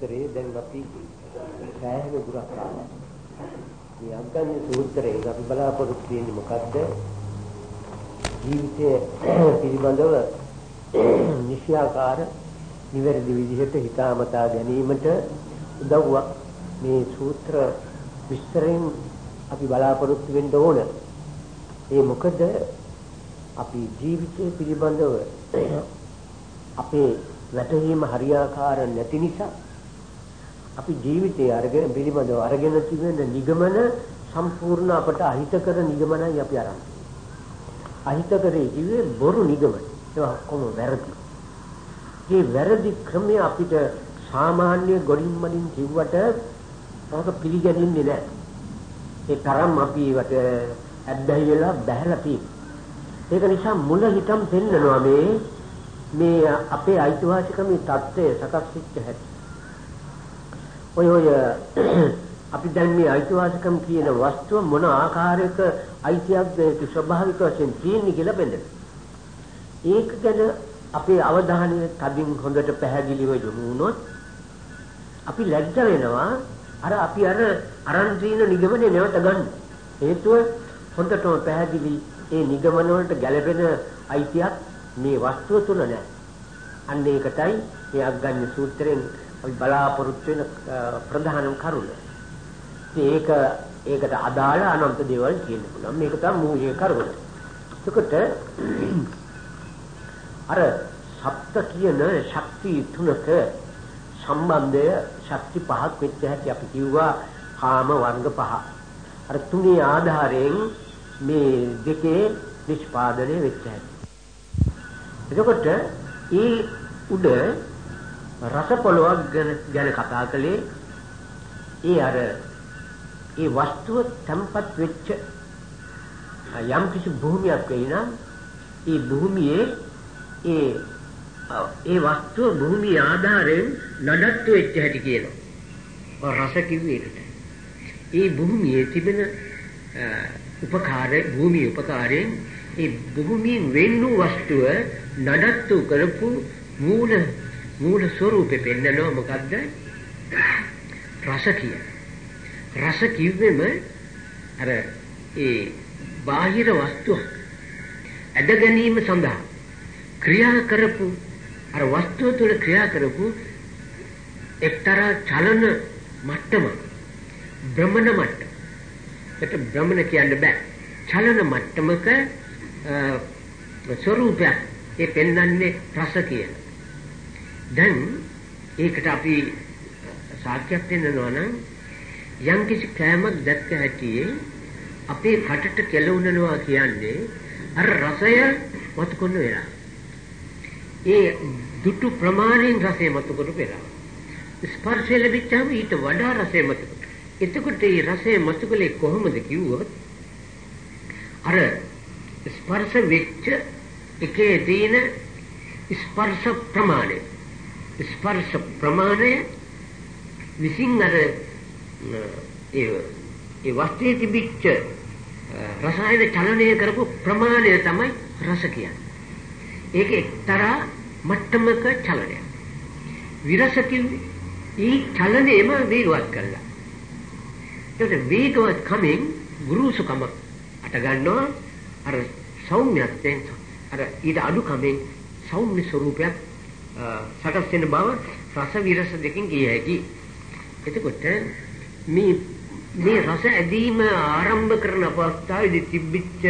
සූත්‍රයේ දැන් අපි සෑහෙන දුරක් ආවා. මේ අග්ගඤ්ඤ සූත්‍රයේ අපි බලාපොරොත්තු වෙන්නේ මොකද්ද? ජීවිතය පිළිබඳව නිශ්‍යාකාර නිවැරදි විදිහට හිතාමතා ගැනීමට උදව්වක් මේ සූත්‍ර විස්තරෙන් අපි බලාපොරොත්තු වෙන්න ඕන. ඒ මොකද අපි ජීවිතය පිළිබඳව අපේ වැටහීම හරියාකාර නැති නිසා අපි ජීවිතයේ අරගෙන පිළිබඳව අරගෙන තිබෙන නිගමන සම්පූර්ණ අපට අහිතකර නිගමනයි අපි අරන් අහිතකරේ කිව්වේ බොරු නිගමන. ඒවා කොහොම වැරදි. මේ වැරදි ක්‍රමය අපිට සාමාන්‍ය ගොඩින් මලින් කිව්වට ඔක පිළිගැනෙන්නේ නැහැ. ඒ තරම් අපි ඒවට ඇබ්බැහි වෙලා බැහැලා තියෙනවා. ඒක නිසා මුල හිතම් පෙන්නනවා මේ මේ අපේ අයිතිවාසිකමේ தත්ත්වය සකස් වෙච්ච හැටි. ඔය ඔය අපි දැන් මේ අයිතිවාසිකම් කියන වස්තුව මොන ආකාරයක අයිතියක්ද ඒක ස්වභාවික වශයෙන් තියෙන්නේ කියලා බෙදෙන. ඒක ගැන අපේ අවධානය තදින් හොඳට පැහැදිලිව යොමු වුණොත් අපි ලැජ්ජ වෙනවා අර අපි අර අරන් තියෙන නිගමනේ නැවත ගන්න. හේතුව හොඳටම පැහැදිලි ඒ නිගමන වලට ගැළපෙන අයිතියක් මේ වස්තුව තුල නැහැ. අන්න ඒකටයි මේ අග්ගඤ්ඤ සූත්‍රයෙන් අපි බලාපොරොත්තු වෙන ප්‍රධානම කරුණ. ඒක ඒකට අදාළ අනන්ත දේවල් කියන්න පුළුවන්. මේක තමයි මූලික කරුණ. එතකොට අර සප්ත කියන ශක්ති තුනක සම්බන්ධය ශක්ති පහක් වෙච්ච හැටි අපි කිව්වා කාම වර්ග පහ. අර තුනේ ආධාරයෙන් මේ දෙකේ නිෂ්පාදනය වෙච්ච හැටි. එතකොට ඒ උඩ රස පොළොවක් ගැන කතා කළේ ඒ අර ඒ වස්තුව තැම්පත් වෙච්ච යම් කිසි භූමියක් වෙයි නම් ඒ භූමියේ ඒ ඒ වස්තුව භූමිය ආධාරයෙන් නඩත්තු වෙච්ච හැටි කියනවා. රස කිව්වේ ඒකට. ඒ භූමියේ තිබෙන උපකාර භූමිය උපකාරයෙන් ඒ භූමියෙන් වෙන් වූ වස්තුව නඩත්තු කරපු මූල මූල ස්වરૂපේ පෙන්නනවා මොකද්ද රස කිය. රස කිව්වෙම අර ඒ බාහිර වස්තුව ඇද ගැනීම සඳහා ක්‍රියා කරපු අර වස්තුව තුළ ක්‍රියා කරපු එක්තරා චලන මට්ටම භ්‍රමණ මට්ටම. ඒක භ්‍රමණ කියන්න බෑ. චලන මට්ටමක ස්වરૂපයක් ඒ පෙන්වන්නේ රස කියන. දැන් ඒකට අපි සාක්ෂියක් දෙන්නවා නම් යම් කිසි කෑමක් දැක්ක හැටියේ අපේ කටට කෙලවුනනවා කියන්නේ අර රසය මතු කරන වෙලාව. ඒ දුටු ප්‍රමාණයෙන් රසය මතු කරු වෙලාව. ස්පර්ශය ලැබිච්චාම ඊට වඩා රසය මතු කරු. එතකොට මේ රසය මතු කළේ කොහොමද කිව්වොත් අර ස්පර්ශ වෙච්ච එකේ තියෙන ස්පර්ශ ප්‍රමාණය ස්පර්ශ ප්‍රමාණය විසින් අර ඒ ඒ වස්තුවේ තිබිච්ච රසායන චලනය කරපු ප්‍රමාණය තමයි රස කියන්නේ. ඒක එක්තරා මට්ටමක චලනයක්. විරස කිව්වේ ඊ චලනයම වේගවත් කළා. ඒකට වේගවත් කමෙන් ගුරුසුකම අට ගන්නවා අර සෞම්‍යත්වයෙන් අර ඊට අඩු කමෙන් සෞම්‍ය ස්වરૂපයක් සකස් වෙන බව රස විරස දෙකෙන් කිය හැකි. එතකොට මේ මේ රස ඇදීම ආරම්භ කරන අවස්ථාවේදී තිබිච්ච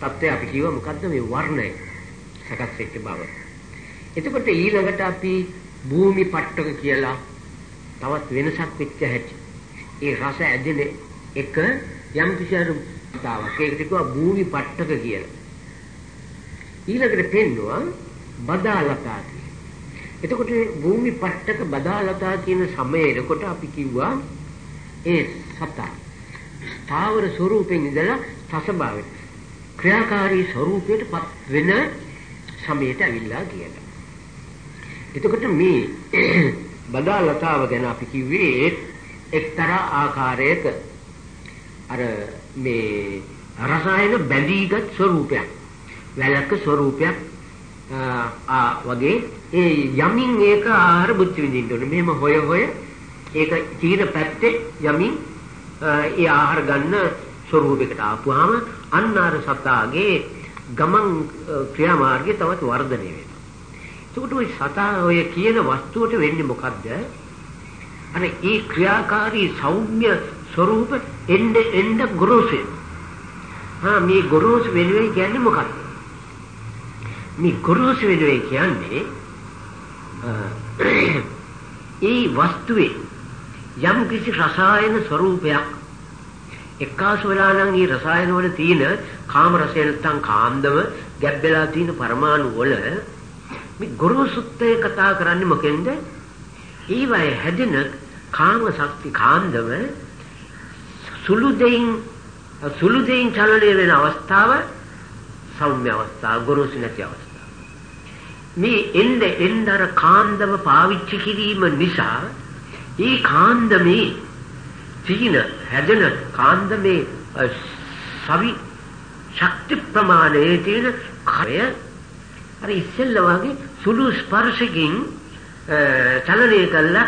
தත්ත්වය අපි කියව මොකද්ද මේ වර්ණය සකස් වෙච්ච බව. එතකොට ඊළඟට අපි භූමි පට්ටක කියලා තවත් වෙනසක් වෙච්ච හැටි. ඒ රස ඇදෙන එක යම් කිසි අරුතාවක්. ඒකට කිව්වා භූමි පට්ටක කියලා. ඊළඟට පෙන්නවා බදාලතා එතකොට භූමි පට්ටක බදාලතා කියන සමයේකොට අපි කිව්වා ඒ සතා ස්ථාවර ස්වරූපෙන් ඉඳලා තසභාවයට ක්‍රියාකාරී ස්වරූපයට පත් වෙන සමයට ඇවිල්ලා කියලා. එතකොට මේ බදාලතාව ගැන අපි කිව්වේ එක්තරා ආකාරයක අර මේ රසායන බැඳීගත් ස්වරූපයක්. වැලක ස්වරූපයක් ආ වගේ ඒ යමින් ඒක ආහාර බුද්ධ විඳින්න ඕනේ. මෙහෙම හොය හොය ඒක තීර පැත්තේ යමින් ඒ ආහාර ගන්න ස්වරූපයකට ආපුවාම අන්න අර සතාගේ ගමන් ක්‍රියාමාර්ගය තවත් වර්ධනය වෙනවා. එතකොට ওই සතා ඔය කියන වස්තුවට වෙන්නේ මොකද්ද? අර ඒ ක්‍රියාකාරී සෞම්‍ය ස්වરૂප එන්න එන්න ගොරෝසු වෙනවා. මේ ගොරෝසු වෙනුවේ කියන්නේ මොකක්ද? මේ ගොරෝසු වෙනුවේ කියන්නේ ඒ වස්තුවේ යම් කිසි රසායන ස්වરૂපයක් එක්කාසු වෙලා නම් මේ රසායන වල තියෙන කාම රසය නැත්තම් කාන්දම ගැබ් වෙලා තියෙන පරමාණු වල මේ ගොරෝසුත්වය කතා කරන්නේ මොකෙන්ද? ඊවයි හැදෙන කාම ශක්ති කාන්දම සුළු දෙයින් සුළු දෙයින් චලනය වෙන අවස්ථාව සෞම්‍ය අවස්ථාව ගොරෝසු නැති අවස්ථාව. මේ එන්න එන්න අර කාන්දම පාවිච්චි කිරීම නිසා ඒ කාන්දමේ තියෙන හැදෙන කාන්දමේ සවි ශක්ති ප්‍රමාණයේ තියෙන කය අර ඉස්සෙල්ල වගේ සුළු ස්පර්ශකින් චලනය කළා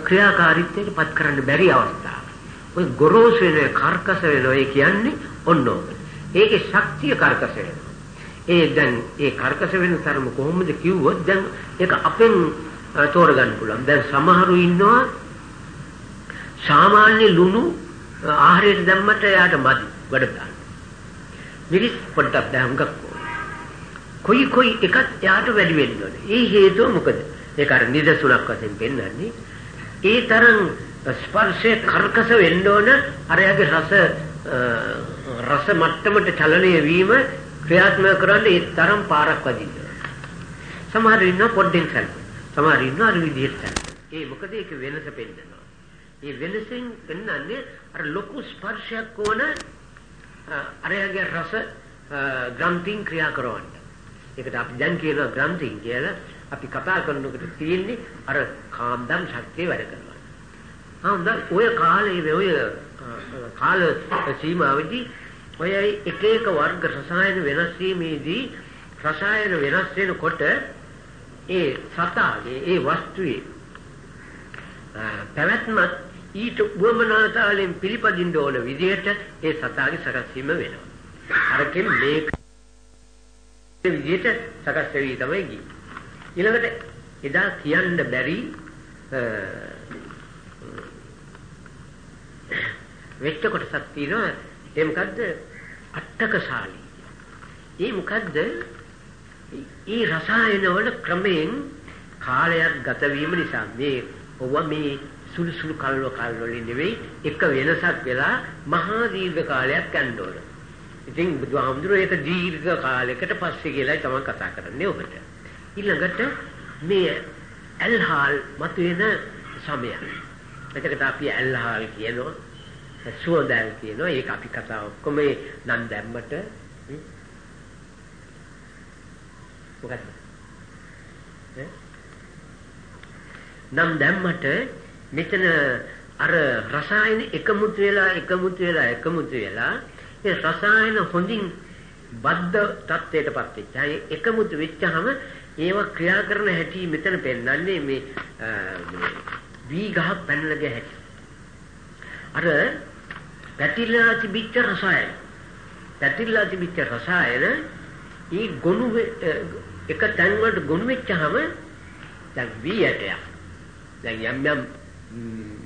ක්‍රියාකාරීත්වයට පත් කරන්න බැරි අවස්ථාව. ඔය ගොරෝසු වෙන කර්කස වෙන ඔය කියන්නේ ඔන්න ඕක. ඒකේ ශක්තිය කර්කස වෙනවා. ඒ දැන් ඒ කර්කස වෙන තරම කොහොමද කිව්වොත් දැන් ඒක අපෙන් තෝරගන්න පුළුවන්. දැන් සමහරු ඉන්නවා සාමාන්‍ය ලුණු ආහාරයට දැම්මට එයාට මදි වැඩ ගන්න. මිරිස් පොඩ්ඩක් දැම්ගක් කොයි කොයි එකක් එයාට වැඩි වෙන්න ඕනේ. ඒ හේතුව මොකද? ඒක අර නිදසුණක් වශයෙන් පෙන්වන්නේ. ඒ තරම් ස්පර්ශයේ කර්කස වෙන්න ඕන අරයාගේ රස රස මට්ටමට චලනය වීම ක්‍රියාත්මක කරන්නේ ඒ තරම් පාරක් වදින්න. සමහර ඉන්න පොඩ්ඩෙන් සල්ප. සමහර ඉන්න අර විදිහට සල්ප. ඒ මොකද ඒක වෙනස පෙන්නනවා. ඒ වෙනසෙන් පෙන්වන්නේ අර ලොකු ස්පර්ශයක් ඕන අරයාගේ රස ග්‍රන්ථින් ක්‍රියා කරවන්න. ඒකට අපි දැන් කියන ග්‍රන්ථින් කියලා අපි කතා කරනකොට තියෙන්නේ අර කාන්දම් ශක්තිය වැඩ කරනවා. හාන්ද ඔය කාලේ ඔය කාල සීමාවෙදී ඔය එක එක වර්ග රසායන වෙනස් වීමේදී රසායන වෙනස් වෙනකොට ඒ සතාගේ ඒ වස්තුවේ පැවැත්මත් ඊට උවමනාතාවලින් පිළිපදින්න ඕන විදිහට ඒ සතාගේ සකස් වීම වෙනවා. අරකින් මේක විදිහට සකස් වෙවි තමයි ගියේ. ඊළඟට එදා කියන්න බැරි වෙච්ච කොටසක් තියෙනවා ඒ මොකද්ද අට්ටකශාලී. ඒ මොකද්ද ඒ රසායන වල ක්‍රමයෙන් කාලයක් ගත වීම නිසා මේ ඔව මේ සුළු සුළු කල්ව කල් වලින් නෙවෙයි එක වෙනසක් වෙලා මහා දීර්ඝ කාලයක් යන්න ඕන. ඉතින් බුදුහාමුදුරුවෝ ඒක දීර්ඝ කාලයකට පස්සේ කියලා තමයි කතා කරන්නේ ඔබට. ඊළඟට මේ ඇල්හාල් මතුවෙන සමය. එතකොට අපි ඇල්හාල් කියනවා සුවඳල් කියනවා ඒක අපි කතා ඔක්කොම නම් දැම්මට මොකක්ද නම් දැම්මට මෙතන අර රසායන එකමුතු වෙලා එකමුතු වෙලා එකමුතු වෙලා ඒ රසායන හොඳින් බද්ධ තත්ත්වයටපත් වෙච්චා. ඒ එකමුතු වෙච්චහම ඒවා ක්‍රියා කරන හැටි මෙතන පෙන්වන්නේ මේ වී ගහ පැනලගේ හැටි. අර පැතිරලා තිබිච්ච රසායන. පැතිරලා තිබිච්ච රසායන ඊ ගොනු එක තැන් වලට ගොනු වෙච්චහම දැන් වී ඇටයක්. දැන් යම් යම්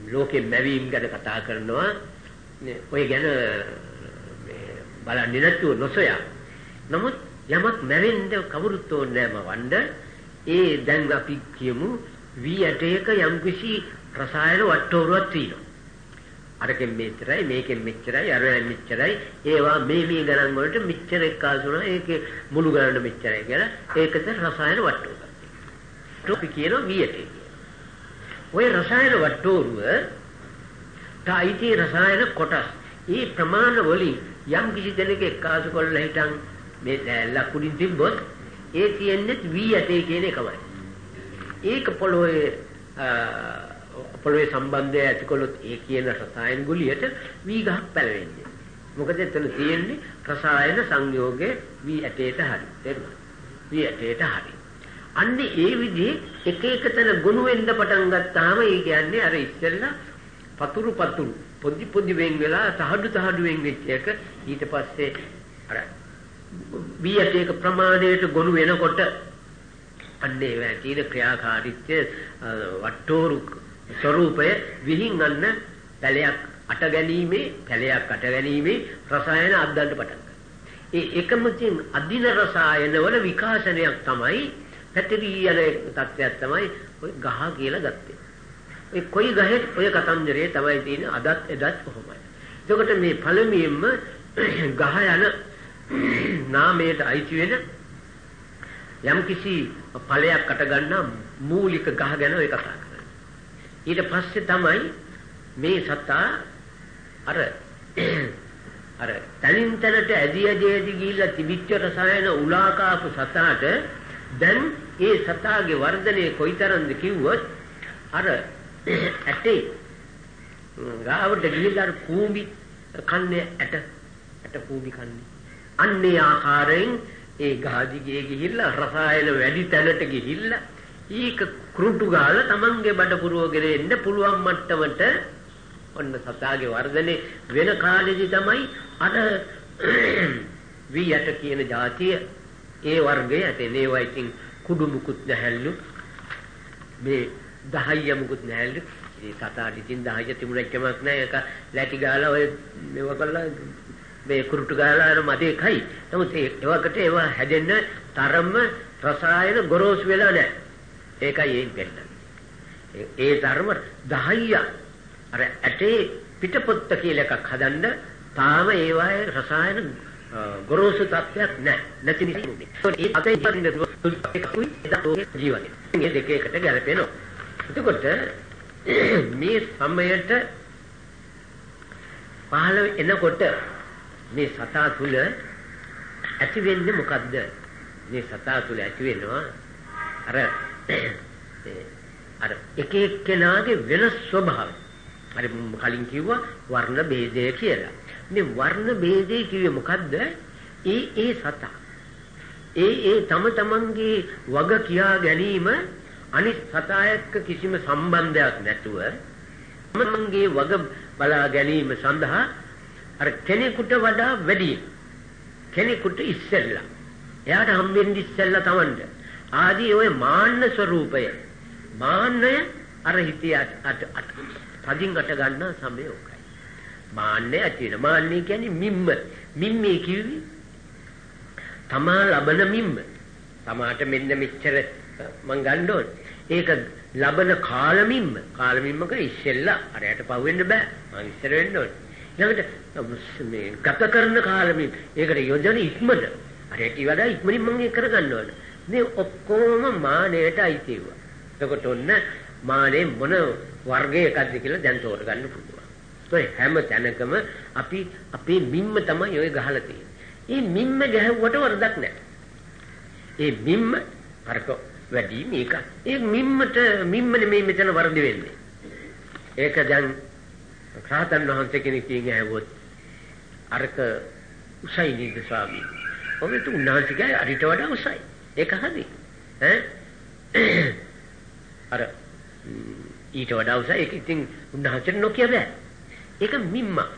ලෝකෙ මැවීම් ගැන කතා කරනවා. ඔය ගැන බලන්නේ නැතුව නොසොයා. නමුත් යමක් මැවෙන්න කවුරුත් ඕනේ නැහැ මවන්න. ඒ දැන් අපි කියමු වී ඇටයක යම්කිසි රසායන වට්ටෝරුවක් තියෙනවා. අරකින් මෙච්චරයි මේකෙන් මෙච්චරයි අරෙන් මෙච්චරයි ඒවා මේ මේ ගණන් වලට මෙච්චර එක්කාසුණා ඒකේ මුළු ගණන මෙච්චරයි කියලා ඒකට රසායන වට්ටෝරුවක්. අපි කියනවා වියට ඔය රසායන වට්ටෝරුව තායිති රසායන කොටස් ඒ ප්‍රමාණ වලින් යම් කිසි දෙයක එක්කාසු කරලා හිටන් මේ ලකුණින් තිබ්බොත් ඒ තියෙන්නේ වී ඇටේ කියන එකමයි. ඒක පොළොවේ පොළොවේ සම්බන්ධය ඇතිකොලොත් ඒ කියන රසායන ගුලියට වී ගහක් පැලවෙන්නේ. මොකද එතන තියෙන්නේ රසායන සංයෝගයේ වී ඇටේට හරි. තේරුණා? වී ඇටේට හරි. අන්නේ ඒ විදිහේ එක එක තැන ගොනු වෙන්න පටන් ගත්තාම ඒ කියන්නේ අර ඉස්සෙල්ලා පතුරු පතුරු පොඩි පොඩි වෙන් වෙලා තහඩු තහඩු වෙන් වෙච්ච එක ඊට පස්සේ අර බියට ඒක ප්‍රමාණයට ගොනු වෙනකොට අන්නේ වැටින ක්‍රියාකාරීත්වය වට්ටෝරු ස්වરૂපය විහිං අන්න පැලයක් අට ගැනීමේ පැලයක් අට ගැනීමේ රසායන අද්දන්න පටන් ඒ එකම තියෙන අදින රසායන වල විකාශනයක් තමයි පැතිරී යන තත්ත්වයක් තමයි ඔය ගහ කියලා ගත්තේ. ඒ කොයි ගහේ ඔය කතන්දරේ තමයි තියෙන්නේ අදත් එදත් කොහොමයි. එතකොට මේ පළමුවෙන්ම ගහ යන නාමයට අයිති වෙන යම්කිසි ඵලයක් අට ගන්න මූලික ගහ ගැන ඔය කතා කරන්නේ. ඊට පස්සේ තමයි මේ සතා අර අර තනින් තනට ඇදී ඇදී ඇදී ගිහිල්ලා තිබිච්ච රසායන උලාකාපු සතාට දැන් ඒ සතාගේ වර්ධනය කොයිතරම්ද කිව්වොත් අර ඇටේ ගාවට ගිහිල්ලා අර කූඹි කන්නේ ඇට ඇට කූඹි කන්නේ. අන්නේ ආකාරයෙන් ඒ ගාදිගේ ගිහිල්ලා රසායන වැඩි තැනට ගිහිල්ලා ඒක කුරුටු ගාලා Tamange බඩ පුරවගෙන එන්න පුළුවන් මට්ටමට ඔන්න සතාගේ වර්ධනේ වෙන කාලෙදි තමයි අර වී කියන જાතිය. ඒ වර්ගයේ ඇතේ. ඒවා ඉතින් කුඩු මුකුත් නැහැලු මේ දහයිය මුකුත් නැහැලු ඒ සතාට ඉතින් දහයිය තිබුණක් කමක් නැහැ. ඒක ලැටි ගාලා ඔය මේවා කරලා මේ කුරුටු ගාලා අර මදේ කයි නමුත් ඒවකට ඒවා හැදෙන්න තරම්ම රසායන ගොරෝසු වෙලා නැහැ. ඒකයි ඒන් පෙන්නන්නේ ඒ ධර්ම 10 අර ඇටේ පිටපොත්ත කියලා එකක් හදන්න තාම ඒවායේ රසායන ගොරෝසු තත්ත්වයක් නැහැ නැති නිසා. ඒ අතේ ඉන්න එකකුයි ඒකේ ජීවනයේ මේ දෙක එකට ගැලපෙනවා එතකොට මේ සමයට පහළ එනකොට මේ සතා තුල ඇති වෙන්නේ මොකද්ද? මේ සතා තුල ඇති වෙනවා අර අර එක එක්කෙනාගේ වෙනස් ස්වභාවය. අර කලින් කිව්වා වර්ණ ભેදය කියලා. මේ වර්ණ ભેදය කිව්වේ මොකද්ද? ඒ ඒ සතා. ඒ ඒ තම තමන්ගේ වග කියා ගැනීම අනිත් සතා එක්ක කිසිම සම්බන්ධයක් නැතුව තමන්ගේ වග බලා ගැනීම සඳහා අර කෙනෙකුට වඩා වැඩි කෙනෙකුට ඉස්සෙල්ලා එයාට හම්බෙන්නේ ඉස්සෙල්ලා තමන්ට ආදී ওই මාන්න ස්වરૂපය මාන්නය අර හිතේ අට අට පදින් අට ගන්න සමේ ඕකයි. මාන්නය ඇතින මාන්නය කියන්නේ මිම්ම. මිම්මේ කිව්වි? තමා ලබන මිම්ම. තමාට මෙන්න මෙච්චර මං ගන්න ඕනේ. ඒක ලබන කාලමිම්ම කාලමිම්මක ඉස්සෙල්ලා අරයට පහු වෙන්න බෑ. මං ඉස්සර වෙන්න ඕනේ. ඊළඟට මේ ගත කරන කාලෙම ඒකට යොදන ඉක්මන. අරටි වඩා ඉක්මනින් මම ඒක කරගන්න ඕන. මේ ඔක්කොම මානයට අයිති ඒවා. එතකොට ඔන්න මානේ මොන වර්ගයකක්ද කියලා දැන් තෝරගන්න පුළුවන්. ඒ හැම තැනකම අපි අපේ මිම්ම තමයි ඔය ගහලා තියෙන්නේ. මේ මිම්ම ගැහුවට වරදක් නැහැ. ඒ මිම්ම අරක වැඩි මේක. ඒ මිම්මට මිම්ම නෙමෙයි මෙතන වරද වෙන්නේ. ඒක දැන් රාතන් වහන්සේ කෙනෙක් කියන්නේ ඇහුවොත් අරක උසයි නේද ස්වාමී. ඔබ තුන්නාසිකයි අරිට වඩා උසයි. ඒක හරි. ඈ අර ඊට වඩා උසයි ඒක ඉතින් උන්වහන්සේට නොකිය බෑ. ඒක මිම්මා.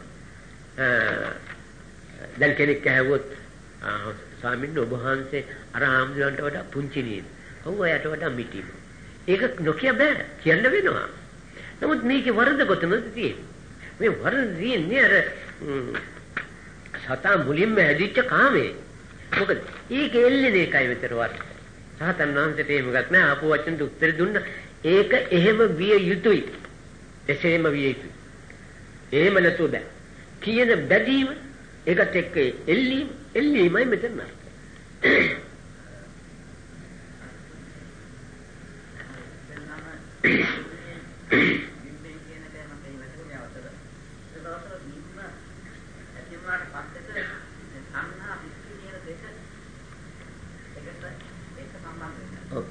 දැන් කෙනෙක් ඇහුවොත් ස්වාමීන් වහන්සේ අර ආම්දුලන්ට වඩා පුංචි නේද? ඔව් එයාට වඩා මිටිම. ඒක නොකිය බෑ කියන්න වෙනවා. නමුත් මේකේ වරද කොතනද තියෙන්නේ? මේ වරද තියෙන්නේ අර සතා මුලින්ම හැදිච්ච කාමේ. මොකද ඒක එල්ලෙන එකයි විතර වත්. සහතන් වහන්සේට එහෙම ගත් නෑ ආපු වචනට උත්තර දුන්න. ඒක එහෙම විය යුතුයි. එසේම විය යුතුයි. එහෙම නැතුව බෑ. කියන බැදීම ඒකත් එක්ක එල්ලීම එල්ලීමයි මෙතන අර්ථය.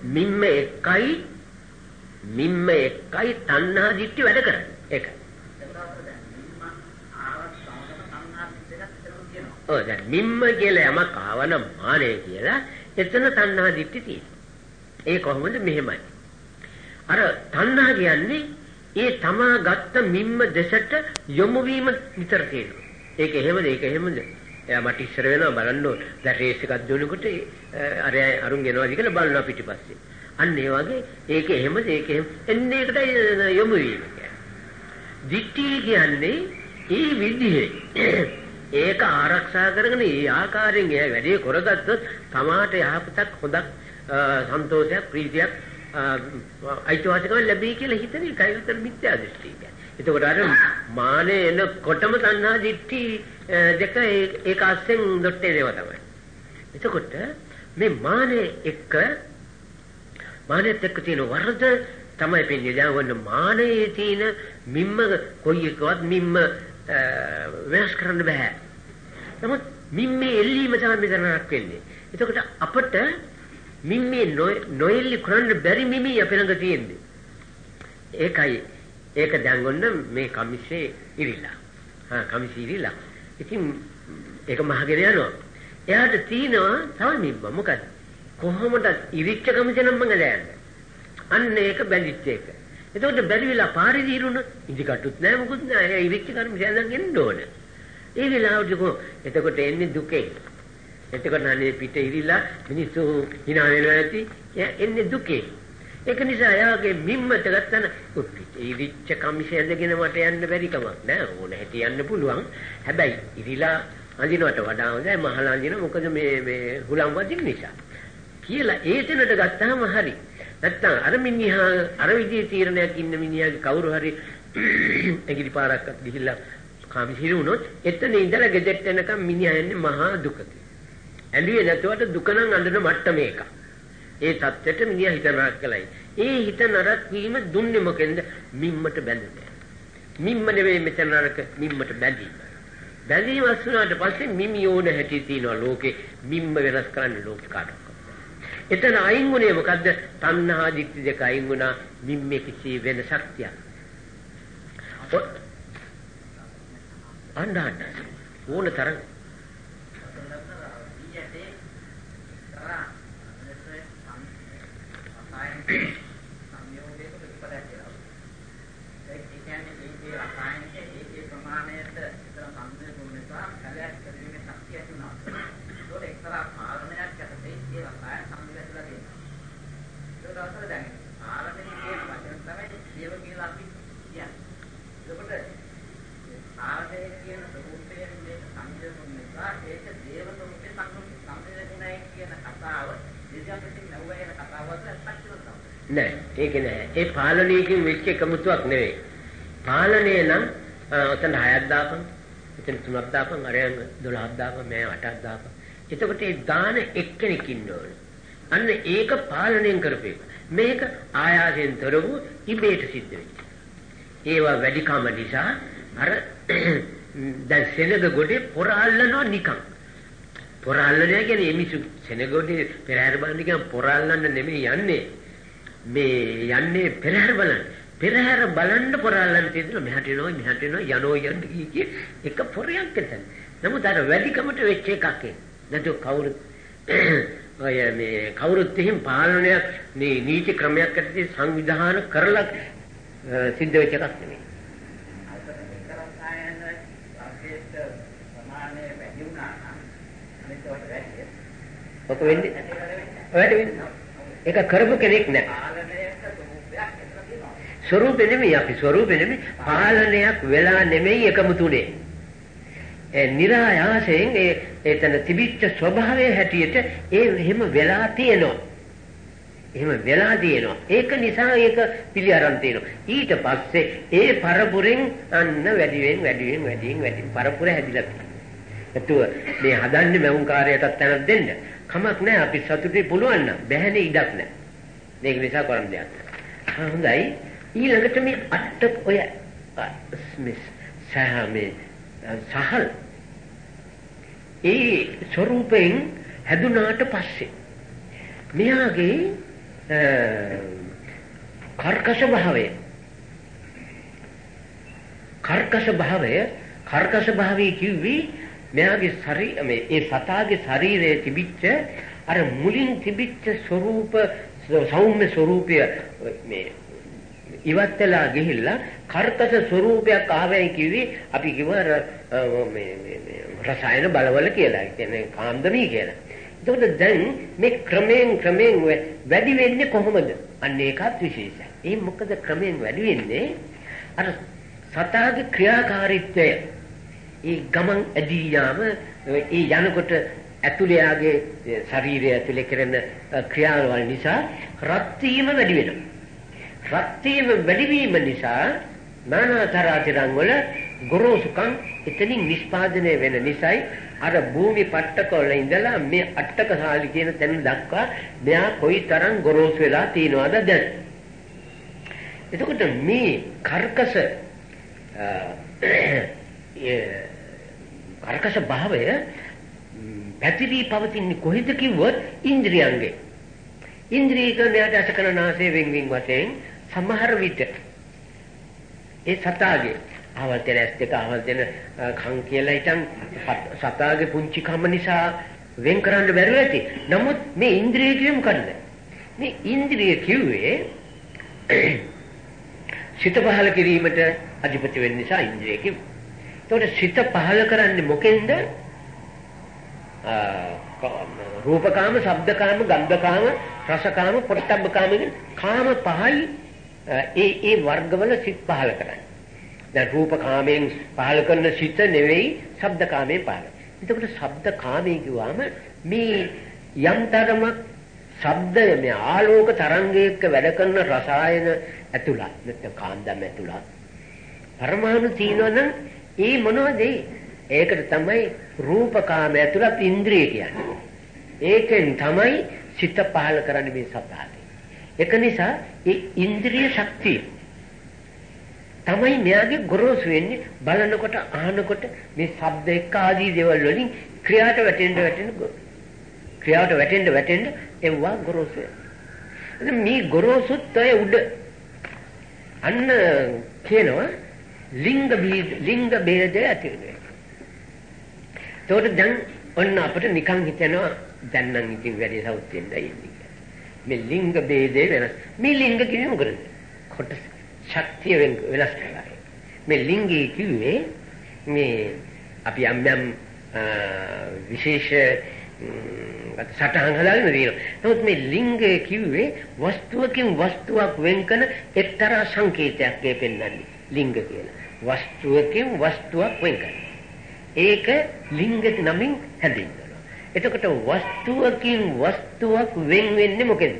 මිම්ම එකයි මිම්ම එකයි තණ්හා දිට්ඨි වැඩ කරන්නේ. ඒක. ඔව් දැන් මිම්ම කියලා යමක් ආවනම් මානෙ කියලා එතන තණ්හා දිට්ඨි තියෙනවා. ඒ කොහොමද මෙහෙමයි. අර තණ්හා කියන්නේ ඒ තමා ගත්ත මිම්ම දෙසට යොමු වීම විතර තියෙනවා. ඒක එහෙමද? ඒක එහෙමද? එයා මට ඉස්සර වෙනවා බලන්න ඕන. දැන් රේස් එකක් දුවනකොට අර අරුන් එනවාද කියලා බලනවා පිටිපස්සේ. අන්න ඒ වගේ ඒක එහෙමද? ඒක එහෙම එන්නේ ඒකට යොමු වීම කියන්නේ. දිට්ඨි කියන්නේ ඒ විදිහේ ඒක ආරක්ෂා කරගෙන ඒ ආකාරයෙන් ඒ වැඩේ කරගත්තොත් තමාට යහපතක් හොඳක් සන්තෝෂයක් ප්‍රීතියක් අයිතිවාසිකම් ලැබෙයි කියලා හිතන එකයි විතර මිත්‍යා දෘෂ්ටිය. එතකොට අර මානෙ එනකොටම තණ්හා දිට්ඨි දෙක ඒක අස්සෙන් දොට්ටේ දේව තමයි. එතකොට මේ මානෙ එක්ක මානෙත් එක්ක තියෙන වරද තමයි පෙන්නේ. දැන් වන්න මානෙයේ තියෙන මිම්ම කොයි එකවත් මිම්ම වෙනස් කරන්න බෑ. නමුත් මිම්මේ එල්ලීම තමයි මෙතනක් වෙන්නේ. එතකොට අපට මිම්මේ නොයෙල්ලි කරන්න බැරි මිමි අපේ ළඟ තියෙන්නේ. ඒකයි ඒක දැන් ඔන්න මේ කමිසේ ඉරිලා. හා කමිසේ ඉරිලා. ඉතින් ඒක මහගෙන යනවා. එයාට තියෙනවා තව මිම්ම මොකද? කොහොමද ඉරිච්ච කමිසේ නම් මං දැනන්නේ. අන්න ඒක බැඳිච්ච එක. එතකොට බැරි වෙලා පාරේ දිරුණා. ඉදි කටුත් නැහැ මොකුත් නැහැ. ඒ ඉරිච්ච කර්මසේ දැන් එන්න ඕනේ. ඒ වෙලාවට කො එතකොට එන්නේ දුකේ. එතකොට අනේ පිට ඉරිලා මිනිස්සු hina වෙනවා ඇති. එන්නේ දුකේ. ඒක නිසා යාගේ මිම්මත ගත්තන ඉරිච්ච කමිෂ ඇඳගෙන මට යන්න බැරි කමක් නෑ ඕන හැටි යන්න පුළුවන්. හැබැයි ඉරිලා අඳිනවට වඩා හොඳයි මහලා අඳින මොකද මේ මේ හුලම් වදින නිසා. කියලා ඒ තැනට ගත්තාම හරි. නැත්තම් අර මිනිහා අර විදිහේ තීරණයක් ඉන්න මිනිහාගේ කවුරු හරි ඇගිලි පාරක් ගිහිල්ලා කාමිහිරි වුණොත් එතන ඉඳලා ගෙදෙට්ට එනකම් මිනිහා යන්නේ මහා දුකක. ඇඬුවේ නැතුවට දුක නම් අඬන මට්ටම එක. ඒ தත්ත්වයට මිනිහා හිත නරක කළයි. ඒ හිත නරක වීම දුන්නේ මොකෙන්ද? මිම්මට බැඳෙන්නේ. මිම්ම නෙවෙයි මෙතන නරක මිම්මට බැඳීම. බැඳීම අස්සුනාට පස්සේ මිමි ඕන හැටි තියෙනවා ලෝකේ මිම්ම වෙනස් කරන්න ලෝක කාටවත්. එතන අයින් වුණේ මොකද්ද? තණ්හා දික්ටි දෙක අයින් වුණා මිම්මේ කිසි වෙනසක් තියක්. අඬන්න ඕන තරම් නෑ. ඒක නෑ. ඒ පාලනයකින් වෙච්ච එකමුතුවක් නෙවෙයි. පාලනය නම් ඔතන 6ක් දාපන් එතන 3ක් දාපන් අරයන් 12ක් දාපන් මේ 8ක් දාපන්. එතකොට ඒ දාන එක්කෙනෙක් ඉන්න ඕනේ. අන්න ඒක පාලනයෙන් කරපේ මේක ආයාසයෙන් තොරව ඉබේට සිද්ධ වෙච්ච ඒවා වැඩිකම නිසා අර දැන් සෙනග ගොඩේ පොර අල්ලනවා නිකන් පොර අල්ලනවා කියන්නේ එමිසු සෙනග ගොඩේ පෙරහැර බලන්න කියන පොර අල්ලන්න නෙමෙයි යන්නේ. මේ යන්නේ පෙරහැර බලන්න. පෙරහැර බලන්න පොරාලන් තියෙනවා මෙහාට එනවා මෙහාට එනවා යනෝ යන්න කිය එක පොරයක් එතන. නමුත් අර වැඩිකමට වෙච්ච එකක් ඒ. නැතු කවුරුත් ඔය මේ කවුරුත් එහෙම පාලනයක් මේ නීති ක්‍රමයක් ඇතුලේ සංවිධාන කරලා සිද්ධ වෙච්ච එකක් නෙමෙයි. ඔක වෙන්නේ ඔයාලට වෙන්නේ ඒක කරපු කෙනෙක් නැහැ. ස්වරූපෙ නෙමෙයි අපි ස්වරූපෙ නෙමෙයි පාලනයක් වෙලා නෙමෙයි එකමුතුනේ. ඒ નિરાයාසයෙන් ඒ එතන තිබිච්ච ස්වභාවය හැටියට ඒ එහෙම වෙලා තියෙනවා. එහෙම වෙලා තියෙනවා. ඒක නිසා ඒක පිළි අරන් තියෙනවා. ඊට පස්සේ ඒ පරපුරෙන් අන්න වැඩිවෙන් වැඩිවෙන් වැඩිවෙන් වැඩි පරපුර හැදිලා තියෙනවා. මේ හදන්නේ මවුන් කාර්යයටත් තැනක් දෙන්න. කමක් නැහැ අපි සතුටේ පුළුවන් නම් බැහැනේ ඉඩක් නැහැ. මේක නිසා කරන්න දෙයක් නැහැ. හොඳයි. ඊළඟට මේ අට ඔය මේ සහ මේ සහල් ඒ ස්වરૂපයෙන් හැදුනාට පස්සේ මෙයාගේ කර්කශ භාවය කර්කශ භාවය කර්කශ භාවය කිව්වි මෙයාගේ ශරීර මේ ඒ සතාගේ ශරීරයේ තිබිච්ච අර මුලින් තිබිච්ච ස්වરૂප සෞම්‍ය ස්වરૂපය මේ ඉවත් වෙලා ගිහිල්ලා කර්කශ ස්වરૂපයක් ආවයි කිවි අපි කිව්ව අර මේ මේ රසායන බලවල කියලා කියන්නේ කාන්දමී කියලා. එතකොට දැන් මේ ක්‍රමයෙන් ක්‍රමයෙන් වැඩි වෙන්නේ කොහොමද? අන්න ඒකත් විශේෂයි. ඒ මොකද ක්‍රමයෙන් වැඩි වෙන්නේ අර සතාගේ ක්‍රියාකාරීත්වය ඒ ගමන් ඇදී යාම ඒ යනකොට ඇතුළේ යාගේ ශරීරය ඇතුලේ කරන ක්‍රියාවල් නිසා රත් වීම වැඩි වෙනවා. රත් වීම වැඩි වීම නිසා නානාතරාතිරං වල ගොරෝසුකම් එතනින් නිෂ්පාදනය වෙන නිසායි අර භූමි පට්ටක වල ඉඳලා මේ අට්ටක සාලි කියන තැන දක්වා මෙයා කොයිතරම් ගොරෝසු වෙලා තියෙනවද දැන් එතකොට මේ කර්කස කර්කස භාවය පැතිරී පවතින්නේ කොහෙද කිව්වොත් ඉන්ද්‍රියංගේ ඉන්ද්‍රියක මෙයාට අසකරනාසේ වෙන් වෙන් වශයෙන් සමහර විට ඒ සතාගේ අවල් දෙන ඇස් දෙක අවල් දෙන කන් කියලා හිටන් සතාගේ පුංචි කම නිසා වෙන් කරන්න බැරුව ඇති. නමුත් මේ ඉන්ද්‍රිය කියේ මොකද්ද? මේ ඉන්ද්‍රිය කිව්වේ සිත පහල කිරීමට අධිපති වෙන්න නිසා ඉන්ද්‍රිය කිව්වේ. ඒතකොට සිත පහල කරන්නේ මොකෙන්ද? රූපකාම, ශබ්දකාම, ගන්ධකාම, රසකාම, පොට්ටබ්බකාම කාම පහයි ඒ ඒ වර්ගවල සිත් පහල කරන්නේ. දැන් රූපකාමයෙන් පහල කරන සිත නෙවෙයි ශබ්දකාමයෙන් පහල. එතකොට ශබ්දකාමී කිව්වම මේ යම්තරමක් ශබ්දය මේ ආලෝක තරංගයක වැඩ කරන රසායන ඇතුළත් නැත්නම් කාන්දම් ඇතුළත් පරමාණු තියෙනවනම් ඒ මොනවද ඒකට තමයි රූපකාම ඇතුළත් ඉන්ද්‍රිය කියන්නේ. ඒකෙන් තමයි සිත පහල කරන්නේ මේ සතාට. ඒක නිසා ඒ ඉන්ද්‍රිය ශක්තිය තමයි මෙයාගේ ගොරෝසු වෙන්නේ බලනකොට අහනකොට මේ ශබ්ද එක්ක ආදී දේවල් වලින් ක්‍රියාවට වැටෙන්න වැටෙන්න ක්‍රියාවට වැටෙන්න වැටෙන්න ඒවා ගොරෝසු වෙනවා. මේ ගොරෝසුත් අය උඩ අන්න කියනවා ලිංග ලිංග ભેදය ඇති වෙනවා. ඒකට දැන් ඔන්න අපිට නිකන් හිතෙනවා දැන් නම් ඉතින් වැඩි සෞත් වෙන්නයි ඉන්නේ. මේ ලිංග ભેදේ වෙනස්. මේ ලිංග කියන්නේ මොකද? කොටස ශක්තිය වෙනස් කරලා. මේ ලිංගය කිව්වේ මේ අපි යම් යම් විශේෂ සටහන් හදාගෙන තියෙනවා. නමුත් මේ ලිංගය කිව්වේ වස්තුවකින් වස්තුවක් වෙන් කරන එක්තරා සංකේතයක් දෙපෙන්නන්නේ ලිංග කියලා. වස්තුවකින් වස්තුවක් වෙන් කරන. ඒක ලිංගක නමින් හැදින්වෙනවා. එතකොට වස්තුවකින් වස්තුවක් වෙන් වෙන්නේ මොකෙන්ද?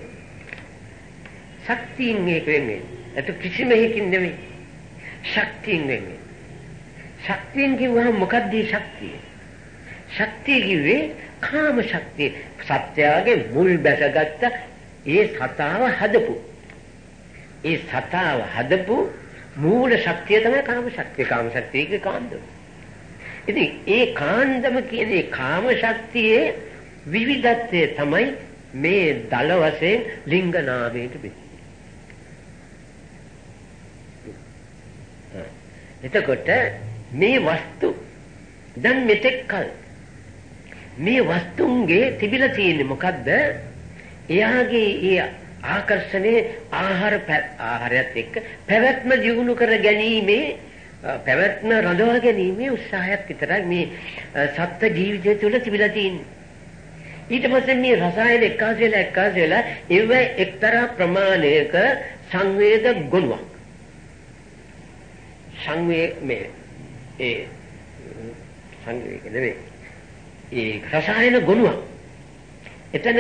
ශක්තියින් මේක වෙන් වෙන්නේ. ඒක කිසිම හේකින් නෙමෙයි. ශක්තියෙන් වෙන්නේ. ශක්තියෙන් කිව්වහම මොකක්ද ශක්තිය? ශක්තිය කිව්වේ කාම ශක්තිය. සත්‍යයේ මුල් බැසගත්ත ඒ සතාව හදපු. ඒ සතාව හදපු මූල ශක්තිය තමයි කාම ශක්තිය. කාම ශක්තියක කාන්දම. ඉතින් ඒ කාන්දම කියන්නේ කාම ශක්තියේ විවිධත්වය තමයි මේ දල වශයෙන් ලිංග නාමයට බෙදෙන්නේ. එතකොට මේ වස්තු දැන් මෙතෙක් කල මේ වස්තුන්ගේ තිබිලා තියෙන්නේ මොකද්ද? එයාගේ ඒ ආකර්ෂණයේ ආහාර ආහාරයත් එක්ක පැවැත්ම දියුණු කර ගැනීමේ පැවැත්ම රඳවා ගැනීමේ උත්සාහයක් විතරයි මේ සත්ත්ව ජීවිතය තුළ තිබිලා තියෙන්නේ. ඊට පස්සේ මේ රසායන එක්කාසෙලා එක්කාසෙලා ඒව එක්තරා ප්‍රමාණයක සංවේද ගුණයක්. සංවේ මේ ඒ සංවේග නෙවෙයි ඒ රසායන ගුණයක් එතන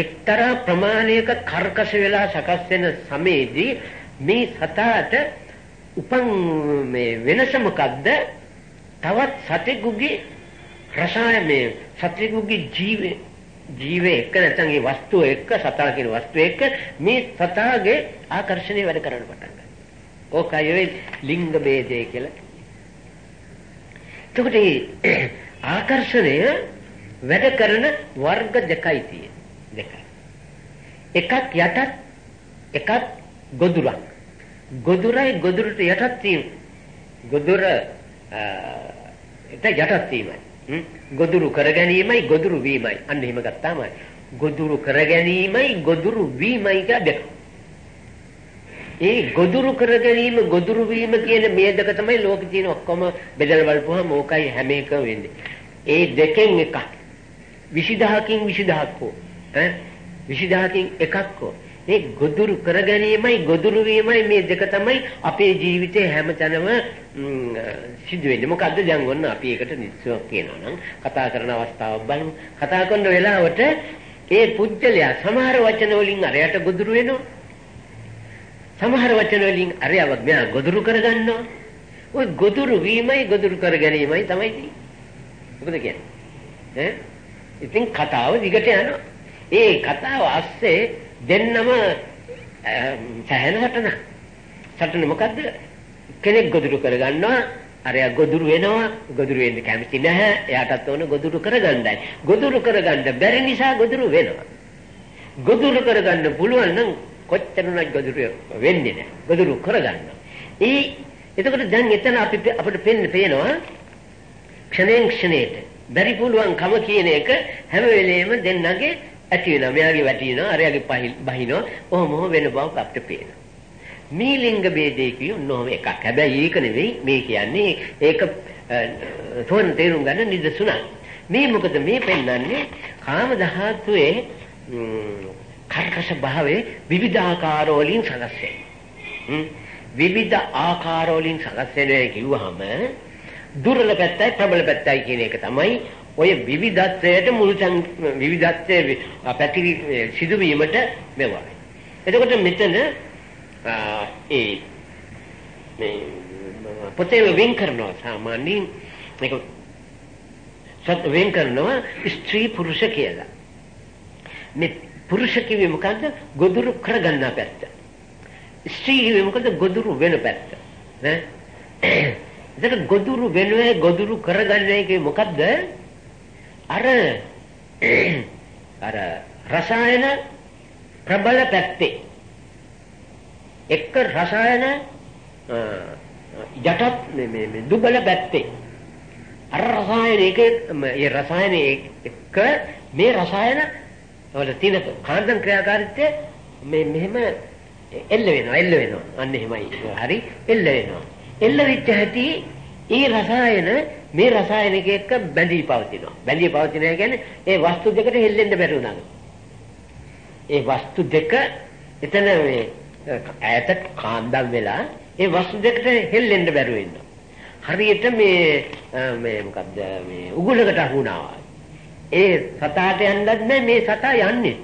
එක්තරා ප්‍රමාණයක කර්කශ වෙලා සකස් වෙන සමයේදී මේ සතාට උපන් මේ වෙනස මොකද්ද? තවත් සතෙකුගේ රසායන මේ සතෙකුගේ ජීවේ ජීවේ එක්ක නැත්නම් ඒ වස්තුව එක්ක සතා කියන වස්තුව එක්ක මේ සතාගේ ආකර්ෂණය වැඩ කරන්න පටන් ගන්නවා. ඕකයි ලිංග ભેදය කියලා. එතකොට ආකර්ෂණය වැඩ කරන වර්ග දෙකයි තියෙන්නේ. දෙකයි. එකක් යටත් එකක් ගොදුරක්. ගොදුරයි ගොදුරට යටත් තියෙන. ගොදුර එත යටත් තියෙනවා. ගොදුරු කර ගැනීමයි ගොදුරු වීමයි. අන්න එහෙම ගත්තාම ගොදුරු කර ගැනීමයි ගොදුරු වීමයි දෙක. ඒ ගොදුරු කර ගැනීම ගොදුරු වීම කියන මේ දෙක තමයි ලෝකේ තියෙන ඔක්කොම බෙදලා බලපුවාම ඕකයි හැම එකම වෙන්නේ. ඒ දෙකෙන් එකක් 20000කින් 20000ක් හෝ ඈ 20000කින් එකක් හෝ ඒ ගොදුරු කර ගැනීමයි ගොදුරු වීමයි මේ දෙක තමයි අපේ ජීවිතේ හැමතැනම සිද්ධ වෙන්නේ. මොකද්ද දැන් ඔන්න අපි ඒකට නිස්සයක් කියනවා නම් කතා කරන අවස්ථාවක් බලමු. කතා කරන වෙලාවට ඒ පුජ්‍යලයා සමහර වචන වලින් අරයට ගොදුරු වෙනවා. සමහර වචන වලින් අරයව මෙයා ගොදුරු කරගන්නවා. ওই ගොදුරු වීමයි ගොදුරු කර ගැනීමයි තමයි තියෙන්නේ. මොකද කියන්නේ? ඈ ඉතින් කතාව දිගට යනවා. ඒ කතාව අස්සේ දෙන්නම සැහැණ සටන. සටන මොකද්ද? කෙනෙක් ගොදුරු කරගන්නවා අරයා ගොදුරු වෙනවා ගොදුරු වෙන්න කැමති නැහැ. එයාටත් ඕන ගොදුරු කරගන්නයි. ගොදුරු කරගන්න බැරි නිසා ගොදුරු වෙනවා. ගොදුරු කරගන්න පුළුවන් නම් කොච්චරුණක් ගොදුරු වෙන්නේ නැහැ. ගොදුරු කරගන්න ඒ එතකොට දැන් එතන අපි අපිට පෙන්න පේනවා ක්ෂණයෙන් ක්ෂණයට බැරි පුළුවන් කම කියන එක හැම වෙලෙම දෙන්නගේ ඇති වෙනවා. මෙයාගේ වැටිනවා, අරයාගේ බහිනවා. ඔහොම වෙන බවක් අපිට පේනවා. මේ ලිංග ભેදේ කියනෝම එකක්. හැබැයි ඒක නෙවෙයි මේ කියන්නේ ඒක තෝරන තේරුම් ගන්න නිදසුණක්. මේ මොකද මේ පෙන්වන්නේ කාම ධාතුවේ කර්කශ භාවයේ විවිධ ආකාර වලින් සකස් විවිධ ආකාර වලින් සකස් වෙනවා කිව්වහම දුර්වල පැත්තයි ප්‍රබල පැත්තයි කියන එක තමයි ඔය විවිධත්වයට මුල්තන් විවිධත්වයේ පැතිරි සිදුවීමට මෙවයි. එතකොට මෙතන ඒ මේ පොතේ වෙන් කරනවා සාමාන්‍යයෙන් මේක සත් වෙන් කරනවා ස්ත්‍රී පුරුෂ කියලා. මේ පුරුෂ කිව්වේ මොකද්ද? ගොදුරු කරගන්න පැත්ත. ස්ත්‍රී කිව්වේ මොකද්ද? ගොදුරු වෙන පැත්ත. නේ? එතකොට ගොදුරු වෙනුවේ ගොදුරු කරගන්නේ කිව්වේ මොකද්ද? අර අර රසායන ප්‍රබල පැත්තේ. එක්ක රසායන යටත් මේ මේ දුබල පැත්තේ. අර රසායන එක ඒ රසායන එක්ක මේ රසායන වල තියෙන කාන්දම් ක්‍රියාකාරීත්වය මේ මෙහෙම එල්ල වෙනවා එල්ල වෙනවා. අන්න එහෙමයි. හරි එල්ල වෙනවා. එල්ල වෙච්ච හැටි ඒ රසායන මේ රසායනික එක්ක බැඳී පවතිනවා. බැඳී පවතිනවා කියන්නේ ඒ වස්තු දෙකට හෙල්ලෙන්න බැරි වුණා. ඒ වස්තු දෙක එතන මේ ඈත කාන්දම් වෙලා ඒ වස්තු දෙකට හෙල්ලෙන්න බැරුව ඉන්නවා. හරියට මේ මේ මොකද්ද මේ උගුලකට අහුණා. ඒ සතාට යන්නත් නැහැ මේ සතා යන්නේ.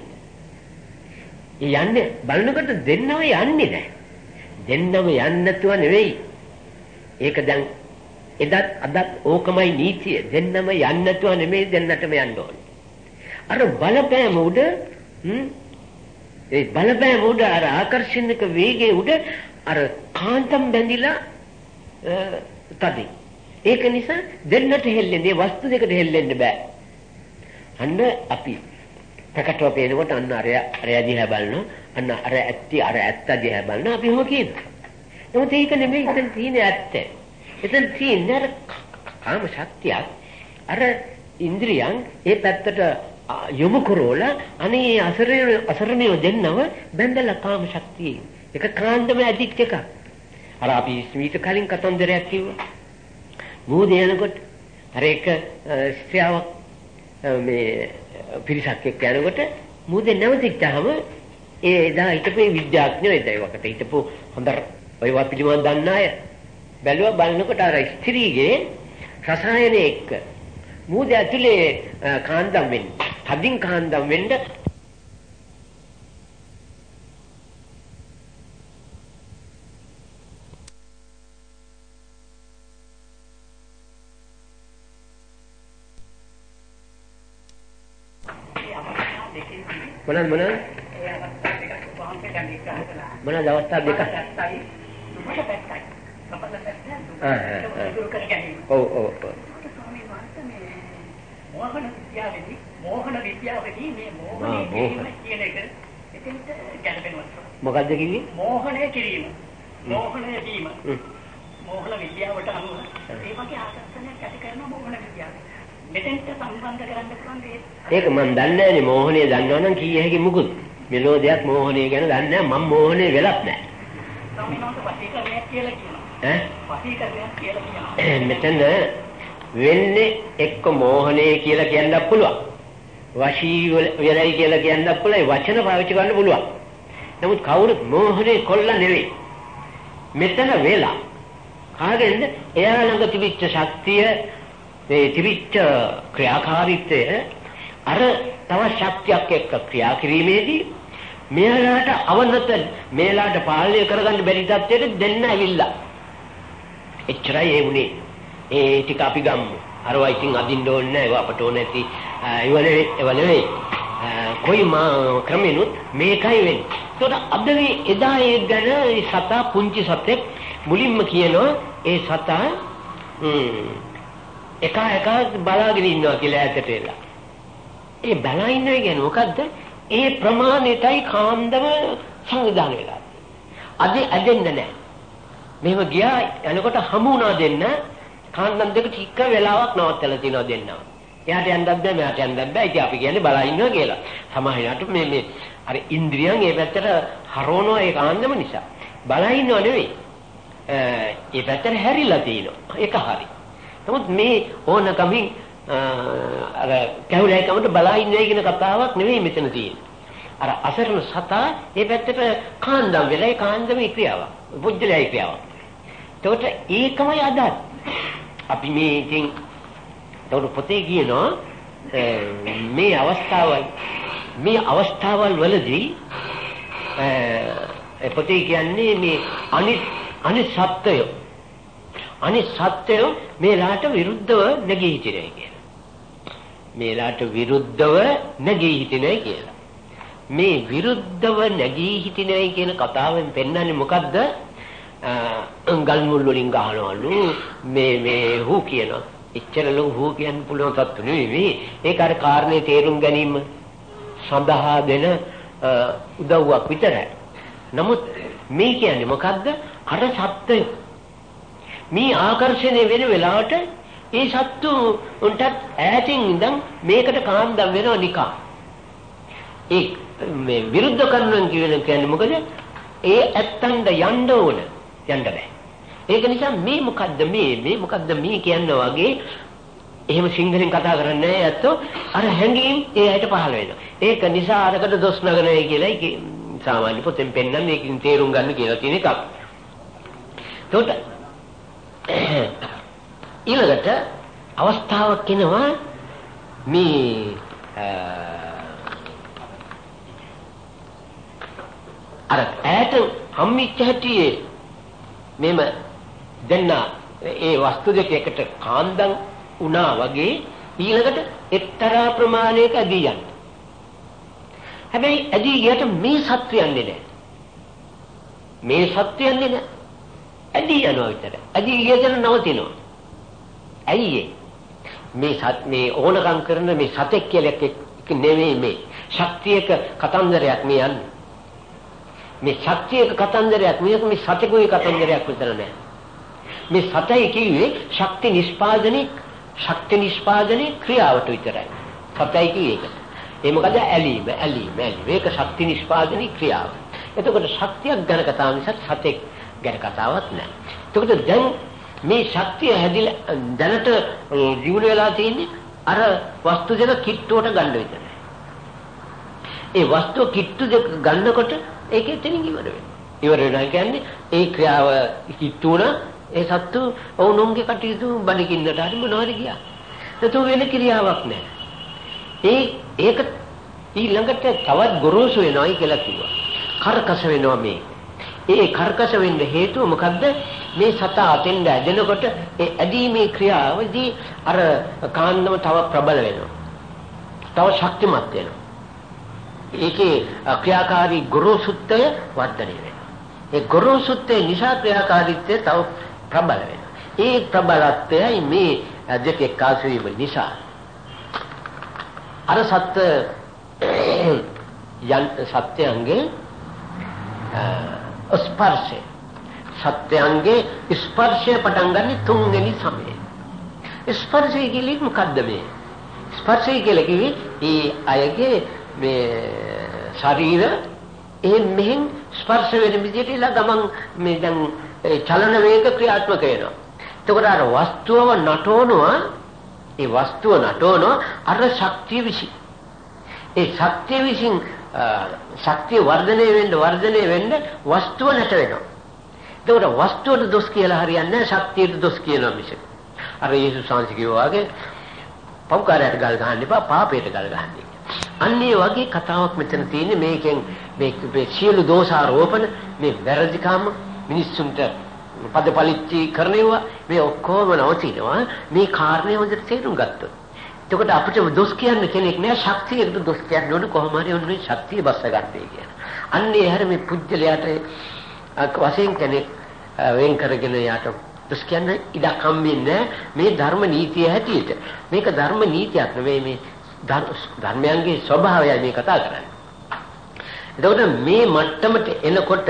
ඒ යන්නේ බලනකොට දෙන්නම යන්නේ නැහැ. දෙන්නම යන්නේ නැතුව නෙවෙයි. ඒක දැන් එදත් අදත් ඕකමයි නීතිය. දෙන්නම යන්නේ නැතුව නෙමෙයි දෙන්නටම යන්න ඕනේ. අර බලපෑම උඩ ඒ බලපෑම උඩ අර ආකර්ෂණික වේගයේ උඩ අර කාන්තම් බැඳිලා තදින්. ඒක නිසා දෙන්නට හෙල්ලෙන්නේ වස්තු දෙකට හෙල්ලෙන්න බෑ. අන්න අපි ප්‍රකටව පේනකොට අන්න අර අර දිහා බලනවා. අන්න අර ඇත්ති අර ඇත්ත දිහා බලනවා අපි හොම කියනවා. නමුත් ඒක නෙමෙයි ඉතින් තියෙන ඇත්ත. එතන තියෙන්නේ අර කාම ශක්තියක් අර ඉන්ද්‍රියන් ඒ පැත්තට යොමු කරෝලා අනේ අසරණ අසරණිය දෙන්නව බැඳලා කාම ශක්තිය එක කාන්දම ඇදිච්ච එක අර අපි ස්මීත කලින් කතන්දරයක් කිව්වා. මූද යනකොට අර එක ස්ත්‍රියාවක් මේ පිරිසක් එක්ක යනකොට මූද නැවතිච්චාම ඒ එදා හිටපු විද්‍යාඥයෝ එදා වකට හිටපු හොඳ ඔයවා පිළිබඳව දන්න අය බැලුව බලනකොට අර ස්ත්‍රීගේ රසායනය එක්ක මූද ඇතුලේ කාන්දම් වෙන්න. තදින් කාන්දම් වෙන්න මොනවාද මොනවාද? මොනවාද අවස්ථා දෙක? ඔව් ඔව් මෝහන විද්‍යාවේදී මෝහන විද්‍යාවේදී මේ මෝහන. කියන එක එතෙන්ට ගැලපෙනවා. මොකද්ද කිව්වේ මෝහනය කිරීම. මෝහනය වීම. මෝහන විද්‍යාවට අනුව ඒ වගේ ආකර්ෂණයක් ඇති කරන මෝහන විද්‍යාව. මෙතෙන්ට සම්බන්ධ කරන්න පුළුවන් දේ ඒක මම දන්නේ නැනේ මෝහණය දන්නවනම් කී හැකි මුකුත් මෙලෝ දෙයක් මෝහණය ගැන දන්නේ නැහැ මම මෝහණය වෙලත් නැහැ වහන්සේ වශීකරණයක් කියලා කියනවා. ඈ. මෙතන වෙන්නේ එක්ක මෝහණය කියලා කියන්නත් පුළුවන්. වශී වෙලයි කියලා කියන්නත් පුළුවන්. වචන පාවිච්චි කරන්න පුළුවන්. නමුත් කවුරුත් මෝහණය කොල්ල නෙවෙයි. මෙතන වෙලා කාගෙන්ද? එයා ළඟ තිබිච්ච ශක්තිය, මේ තිබිච්ච ක්‍රියාකාරීත්වය අර තව ශක්තියක් එක්ක ක්‍රියා කිරීමේදී මෙයාලාට අවනත මෙයාලාට පාලනය කරගන්න බැරි තත්ත්වයට දෙන්න ඇවිල්ලා එච්චරයි ඒ උනේ. ඒ ටික අපි ගමු. අරවා ඉතින් අදින්න ඕනේ නැහැ. ඒවා අපට ඕනේ නැති ඒව නෙවෙයි. ඒව නෙවෙයි. කොයි මා ක්‍රමෙනුත් මේකයි වෙන්නේ. ඒකට අද මේ එදා ඒ ගැන ඒ සතා පුංචි සතෙක් මුලින්ම කියනවා ඒ සතා එක එක බලාගෙන ඉන්නවා කියලා ඈතට එලා. ඒ බලා ඉන්නවා කියන්නේ මොකද්ද? ඒ ප්‍රමාණයටයි කාන්දම සංවිධානය වෙලා. අද ඇදෙන්න නැහැ. මෙහෙම ගියා යනකොට හමු වුණා දෙන්න කාන්දම් දෙක ටික වෙලාවක් නවත්තලා තිනවා දෙන්නවා. එයාට යන්නත් බෑ මෙයාට යන්නත් බෑ. ඉතින් අපි කියන්නේ බලා ඉන්නවා කියලා. සමහරවිට මේ මේ අර ඉන්ද්‍රියන් ඒ පැත්තට හරවනවා ඒ කාන්දම නිසා. බලා ඉන්නව නෙවෙයි. ඒ පැත්තට හැරිලා තිනවා. ඒක හරි. නමුත් මේ ඕනකමින් අර කැවුලයිකමට බලා ඉන්නේ කියන කතාවක් නෙවෙයි මෙතන තියෙන්නේ. අර අසරණ සතා ඒ පැත්තට කාන්දම් වෙලා ඒ කාන්දමේ ක්‍රියාවක්. පුජ්‍යලයි ක්‍රියාවක්. එතකොට ඒකමයි අදත්. අපි මේ ඉතින් එතකොට පොතේ කියනවා මේ අවස්ථාවල් මේ අවස්ථාවල් වලදී ඒ පොතේ කියන්නේ මේ අනිත් අනිත් සත්‍යය අනිත් සත්‍යය මේලාට විරුද්ධව නැගී හිටිනේ කියලා. මේලාට විරුද්ධව නැගී හිටිනේ කියලා. මේ විරුද්ධව නැගී හිටිනේ කියන කතාවෙන් පෙන්වන්නේ මොකද්ද? ගල් මුල් වලින් ගහනවලු මේ මේ හූ කියනවා. එච්චර ලොකු හූ කියන්න පුළුවන් තත්තු නෙවෙයි. ඒක අර කාරණේ තේරුම් ගැනීම සඳහා දෙන උදව්වක් විතරයි. නමුත් මේ කියන්නේ මොකද්ද? අර සත්‍යය මේ ආකර්ෂණය වෙන වෙලාවට ඒ සත්තු උන්ට ඈතින් ඉඳන් මේකට කාන්දම් වෙනවා නිකා. ඒ මේ විරුද්ධ කරනවා කියන කියන්නේ මොකද? ඒ ඇත්තන්ට යන්න ඕන. යන්න බෑ. ඒක නිසා මේ මොකද්ද මේ මේ මොකද්ද මේ කියන වගේ එහෙම සිංහලෙන් කතා කරන්නේ නැහැ ඇත්තෝ අර හැංගීම් ඒ ඇයිට පහළ වෙනවා. ඒක නිසා අරකට දොස් නගනයි කියලා සාමාන්‍ය පොතෙන් පෙන්නන්නේ මේකෙන් තේරුම් ගන්න කියලා තියෙන එකක්. එතකොට ඊළඟට අවස්ථාවක් එනවා මේ අර ඈත හම්මිච්ච හැටියේ මෙම දෙන්න ඒ වස්තු දෙක එකට කාන්දම් වුණා වගේ ඊළඟට එක්තරා ප්‍රමාණයක ඇදී යනවා. හැබැයි ඇදී ගියට මේ සත්‍ය යන්නේ නැහැ. මේ සත්‍ය යන්නේ නැහැ. ඇදී යනවා විතර. ඇදී ගියදන නවතිනවා. ඇයි මේ සත් මේ ඕනකම් කරන මේ සතෙක් කියලා එක නෙමෙයි මේ. ශක්තියක කතන්දරයක් මේ යන්නේ. මේ ශක්තියක කතන්දරයක් මේක මේ සතෙකුගේ කතන්දරයක් විතර නෑ. මේ සතයි කිව්වේ ශක්ති නිෂ්පාදනයේ ශක්ති නිෂ්පාදනයේ ක්‍රියාවට විතරයි. සතයි කිව්වේ ඒක. ඒ මොකද ඇලීම ඇලීම ඇලීම. ඒක ශක්ති නිෂ්පාදනයේ ක්‍රියාව. එතකොට ශක්තියක් ගැන කතාව නිසා සතෙක් ගැන කතාවක් නෑ. එතකොට දැන් මේ ශක්තිය හැදිලා දැනට ජීවුන වෙලා තියෙන්නේ අර වස්තු දෙක කිට්ටුවට ගන්න විතරයි. ඒ වස්තුව කිට්ටු දෙක ගන්නකොට ඒක එතනින් ඉවර වෙනවා. ඉවර වෙනවා කියන්නේ ඒ ක්‍රියාව කිට්ටු වුණා ඒ සත්තු ඔවුන්ගේ කටයුතු බණකින්නට හරි මොනවද ගියා. ඒතෝ වෙන ක්‍රියාවක් නැහැ. ඒ ඒක ඊළඟට තවත් ගොරෝසු වෙනවායි කියලා කිව්වා. කර්කශ වෙනවා මේ. ඒ කර්කශ වෙන්න හේතුව මොකද්ද? මේ සතා අතෙන්ද ඇදෙනකොට ඒ ඇදීමේ ක්‍රියාවදී අර කාන්දම තව ප්‍රබල වෙනවා. තව ශක්තිමත් වෙනවා. ඒකේ ක්‍රියාකාරී ගොරෝසුත්වය වර්ධනය වෙනවා. ඒ ගොරෝසුත්වය නිසා ක්‍රියාකාරීත්වය තව ප්‍රබල වෙනවා. ඒ ප්‍රබලත්වයයි මේ දෙක එක්කාසු වීම නිසා අර සත්‍ය යන් සත්‍යංගේ ස්පර්ශය සත්‍යංගේ ස්පර්ශය පටන් ගන්න තුන්වෙනි සමයේ ස්පර්ශය කියන්නේ මොකද්ද මේ ස්පර්ශය කියලා කිව්වේ ඒ අයගේ මේ ශරීර ඒ මෙහෙන් ස්පර්ශ වෙන විදිහට ඉලා ගමන් මේ දැන් චලන වේග ක්‍රියාත්මක වෙනවා. එතකොට අර වස්තුව නටවනවා ඒ වස්තුව නටවනවා අර ශක්තිය විසින්. ඒ ශක්තිය විසින් ශක්තිය වර්ධනය වෙන්න වර්ධනය වෙන්න වස්තුව නැට වෙනවා. එතකොට වස්තුවට දොස් කියලා හරියන්නේ නැහැ ශක්තියට දොස් කියනවා මිසක. අර යේසුස් වහන්සේ කිව්වා වගේ පෞකාරයට ගල් ගහන්න එපා පාපයට ගල් ගහන්න. අන්නේ වගේ කතාවක් මෙතන තියෙන්නේ මේකෙන් මේ සියලු දෝෂාරෝපණ මේ වැරදිකම මිනිස්සුන්ට පදපලිච්චි කරනවා මේ ඔක්කොම නවතිනවා මේ කාරණේ හොඳට තේරුම් ගත්තොත්. එතකොට අපිට දොස් කියන්න කෙනෙක් නෑ ශක්තියට දොස් කියන්න ඕනේ කොහොම හරි උන්නේ ශක්තිය බස්ස ගන්නයි කියන. අන්නේ හැර මේ පුජ්‍යලයට වශයෙන් කෙනෙක් වෙන් කරගෙන යාට දොස් කියන්න ඉඩක් හම්බෙන්නේ මේ ධර්ම නීතිය හැටියට. මේක ධර්ම නීතියක් නෙවෙයි මේ ධර්මයන්ගේ ස්වභාවයයි මේ කතා කරන්නේ. එතකොට මේ මට්ටමට එනකොට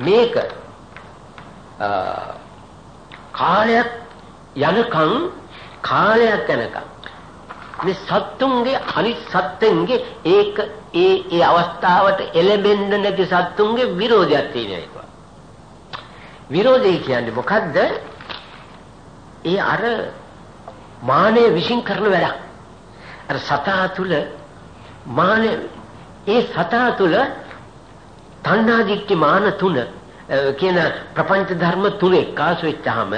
මේක කාලයක් යනකම් කාලයක් යනකම් මේ සත්තුන්ගේ අනිත් සත්ත්වෙන්ගේ ඒක ඒ ඒ අවස්ථාවට එළඹෙන්න නැති සත්තුන්ගේ විරෝධයක් තියෙනවා ඒක. විරෝධය කියන්නේ මොකද්ද? ඒ අර මානය විශ්ින් කරන වැඩක්. අර සතා තුල මානය ඒ සතා තුල තණ්හා දික්ටි මාන තුන කියන ප්‍රපංච ධර්ම තුන එකාසු වෙච්චාම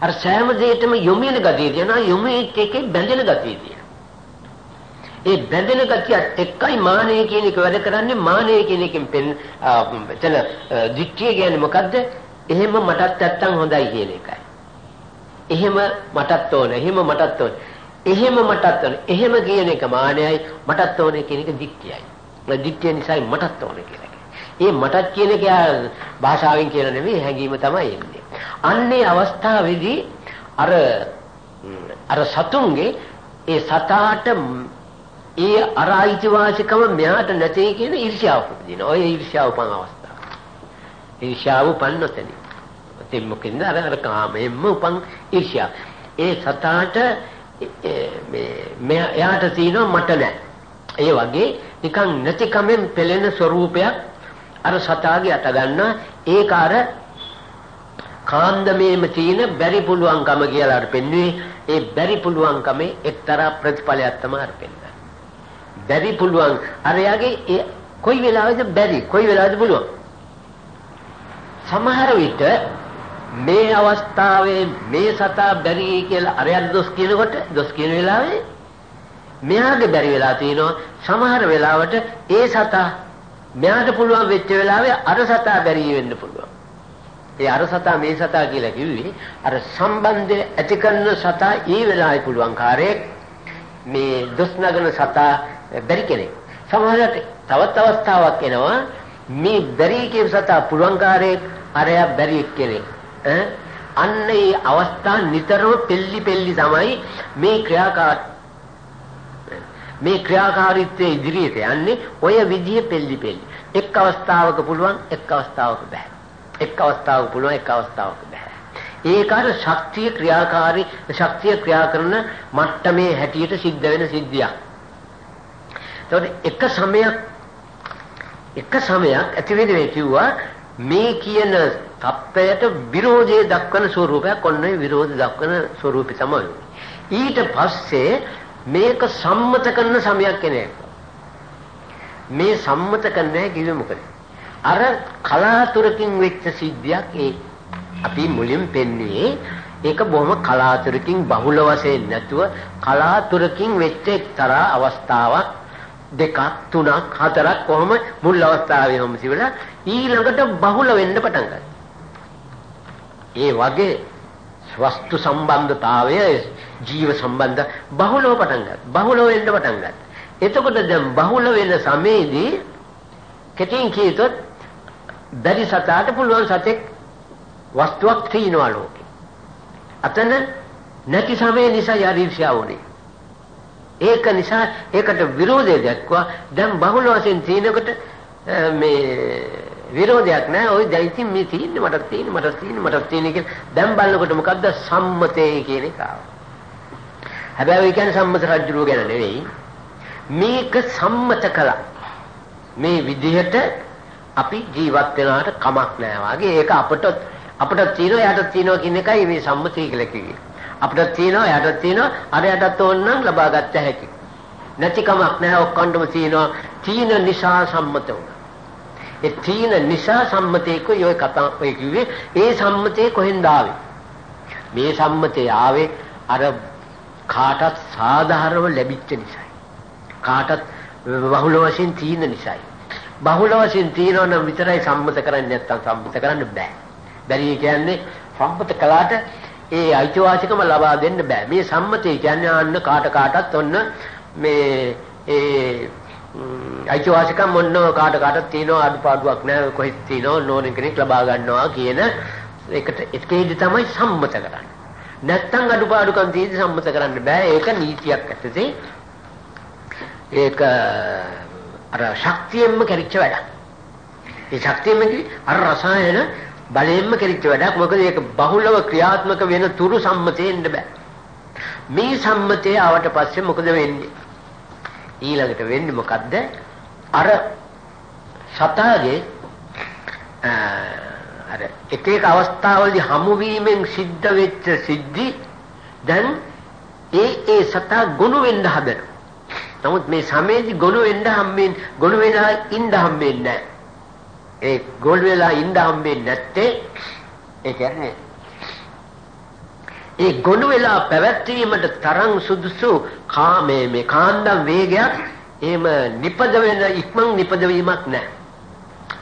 අර සෑම දෙයකම යොමු වෙන ගතිය තියෙනවා යොමු එකේ බැඳෙන ගතිය තියෙනවා. ඒ බැඳෙන ගතියත් එක්කයි මානය කියන එක වැඩ කරන්නේ මානය කියන එකෙන් පෙන් එතන දික්තිය කියන්නේ මොකද්ද? එහෙම මටත් නැත්තම් හොඳයි කියන එකයි. එහෙම මටත් ඕන, එහෙම මටත් ඕන. එහෙම මටත් ඕන. එහෙම කියන එක මානයයි මටත් ඕන කියන එක දික්තියයි. දික්තිය නිසායි මටත් ඕන කියලා. ඒ මටත් කියන එක භාෂාවෙන් කියන නෙවෙයි හැඟීම තමයි එන්නේ. අන්නේ අවස්ථාවේදී අර අර සතුන්ගේ ඒ සතාට ඒ අර අයිතිවාසිකම මෙයාට නැtei කියන ඊර්ෂ්‍යාව උපදිනවා. ඔය ඊර්ෂ්‍යාව උපන් අවස්ථාව. ඊර්ෂ්‍යාව උපන්නොතනි. ඉතින් මොකෙන්ද අර අර කාමයෙන්ම උපන් ඊර්ෂ්‍යාව. ඒ සතාට මේ එයාට තියෙනවා මට නැහැ. ඒ වගේ නිකන් නැතිකමෙන් පෙළෙන ස්වરૂපයක් අර සතාගේ අත ගන්නවා ඒක අර කාන්දමේම තියෙන බැරි පුළුවන්කම කියලා අර පෙන්වුවේ ඒ බැරි පුළුවන්කමේ එක්තරා ප්‍රතිඵලයක් තමයි අර පෙන්වන්නේ. බැරි පුළුවන් අරයාගේ ඒ කොයි වෙලාවෙද බැරි කොයි වෙලාවෙද පුළුවන්. සමහර විට මේ අවස්ථාවේ මේ සතා බැරි කියලා අරයන් දොස් කියනකොට දොස් කියන වෙලාවේ මෙයාගේ බැරි වෙලා තිනවා සමහර වෙලාවට ඒ සතා මෙයාට පුළුවන් වෙච්ච වෙලාවේ අර සතා බැරි වෙන්න පුළුවන්. ඒ අර සතා මේ සතා කියලා කිව්වේ අර සම්බන්ධය ඇති කරන සතා ඒ වෙලාවේ පුළුවන් කාර්යයක් මේ දොස් නගන සතා බැරි කෙනෙක්. සමහරවිට තවත් අවස්ථාවක් එනවා මේ බැරි කියන සතා පුළුවන් කාර්යයක් අරයා බැරි කෙනෙක්. අන්න ඒ අවස්ථා නිතරම පෙල්ලි පෙල්ලි තමයි මේ ක්‍රියාකාර මේ ක්‍රියාකාරීත්වයේ ඉදිරියට යන්නේ ඔය විදිය පෙල්ලි පෙල්ලි. එක් අවස්ථාවක පුළුවන් එක් අවස්ථාවක බෑ. එක් අවස්ථාවක පුළුවන් එක් අවස්ථාවක බෑ. ඒක අර ශක්තිය ක්‍රියාකාරී ශක්තිය ක්‍රියා කරන මට්ටමේ හැටියට සිද්ධ වෙන සිද්ධියක්. එතකොට එක සමයක් එක සමයක් ඇති වෙන්නේ කිව්වා මේ කියන තත්ත්වයට විරෝධය දක්වන ස්වරූපයක් ඔන්නේ විරෝධය දක්වන ස්වරූපය තමයි. ඊට පස්සේ මේක සම්මත කරන සමයක් කෙනෙක්. මේ සම්මත කරන්නේ කිව්වෙ මොකද? අර කලාතුරකින් වෙච්ච සිද්ධියක් ඒ අපි මුලින් පෙන්නේ ඒක බොහොම කලාතුරකින් බහුල වශයෙන් නැතුව කලාතුරකින් වෙච්ච එක්තරා අවස්ථාවක් දෙකක් තුනක් හතරක් කොහොම මුල් අවස්ථාවේ හොම සිවිලා ඊළඟට බහුල වෙන්න පටන් ගන්නවා ඒ වගේ වස්තු සම්බන්ධතාවය ජීව සම්බන්ධ බහුලව පටන් ගත්තා. බහුලව වෙන්න පටන් ගත්තා. එතකොට දැන් බහුල වෙන සමයේදී කෙටින් කියතොත් බැරි සතාට පුළුවන් සතෙක් වස්තුවක් තියනවා ලෝකේ. අතන නැති සමය නිසා යාරීර්ෂ්‍යාව උනේ. ඒක නිසා ඒකට විරෝධය දක්වා දැන් බහුල වශයෙන් තිනකොට මේ විරෝධයක් නැහැ. ওই දැන් ඉතින් මේ තියෙන්නේ මට තියෙන්නේ මට තියෙන්නේ මට තියෙන්නේ කියලා දැන් බලනකොට මොකද්ද සම්මතේ කියන එක ආවා. හැබැයි ඒ කියන්නේ සම්මත රජුරුව ගැන නෙවෙයි. මේක සම්මත කළා. මේ විදිහට අපි ජීවත් වෙනාට කමක් නැහැ වගේ ඒක අපට අපට තියෙනවා යාට තියෙනවා කියන එකයි මේ සම්මතය කියලා කිව්වේ. අපිට තියෙනවා යාට තියෙනවා අරයටත් ඕනනම් ලබා ගන්න හැකි. නැති කමක් නැහැ ඔක්කොන්ටම තියෙනවා තීන නිසා සම්මත වුණා. ඒ තීන නිසා සම්මතේකෝ ඔය කතා ඔය කිව්වේ ඒ සම්මතේ කොහෙන්ද ආවේ? මේ සම්මතේ ආවේ අර කාටත් සාධාරණව ලැබිච්ච නිසායි. කාටත් බහුල වශයෙන් තීන නිසායි. බහුල වශයෙන් තීනව නම් විතරයි සම්මත කරන්නේ නැත්තම් සම්මත කරන්න බෑ. බැරි කියන්නේ සම්මත කළාට ඒ අයිතිවාසිකම ලබා දෙන්න බෑ. මේ සම්මතය කියන්නේ අන්න කාට කාටත් ඔන්න මේ ඒ අයිතිවාසිකම් මොන්න කාට කාටත් තියෙනවා අඩුපාඩුවක් නෑ කොහෙත් තියෙනවා නෝන කෙනෙක් ලබා ගන්නවා කියන එකට ඒකේදී තමයි සම්මත කරන්නේ. නැත්තම් අඩුපාඩුකම් තියෙදි සම්මත කරන්න බෑ. ඒක නීතියක් ඇත්තේ. ඒක අර ශක්තියෙන්ම කරිච්ච වැඩක්. ඒ ශක්තියෙන්ම අර රසායන බලයෙන්ම කෙරිච්ච වැඩක්. මොකද ඒක බහුලව ක්‍රියාත්මක වෙන තුරු සම්මතෙන්න බෑ. මේ සම්මතය ආවට පස්සේ මොකද වෙන්නේ? ඊළඟට වෙන්නේ මොකද්ද? අර සතාගේ අර එක එක අවස්ථාවලදී හමු වීමෙන් සිද්ධ වෙච්ච සිද්ධි දැන් ඒ ඒ සතා ගොනු වෙන්න හදනවා. නමුත් මේ සමේදී ගොනු වෙන්න හම්බෙන්නේ ගොනු වෙලා ඉන්න හම්බෙන්නේ නැහැ. ඒ ගොල් වෙලා ඉඳ හම්බෙන්නේ නැත්තේ ඒ කියන්නේ ඒ ගොනු වෙලා පැවැත්වීමට තරම් සුදුසු කාමයේ මේ කාන්දම් වේගයක් එහෙම නිපද වෙන ඉක්මන් නිපද වීමක් නැහැ.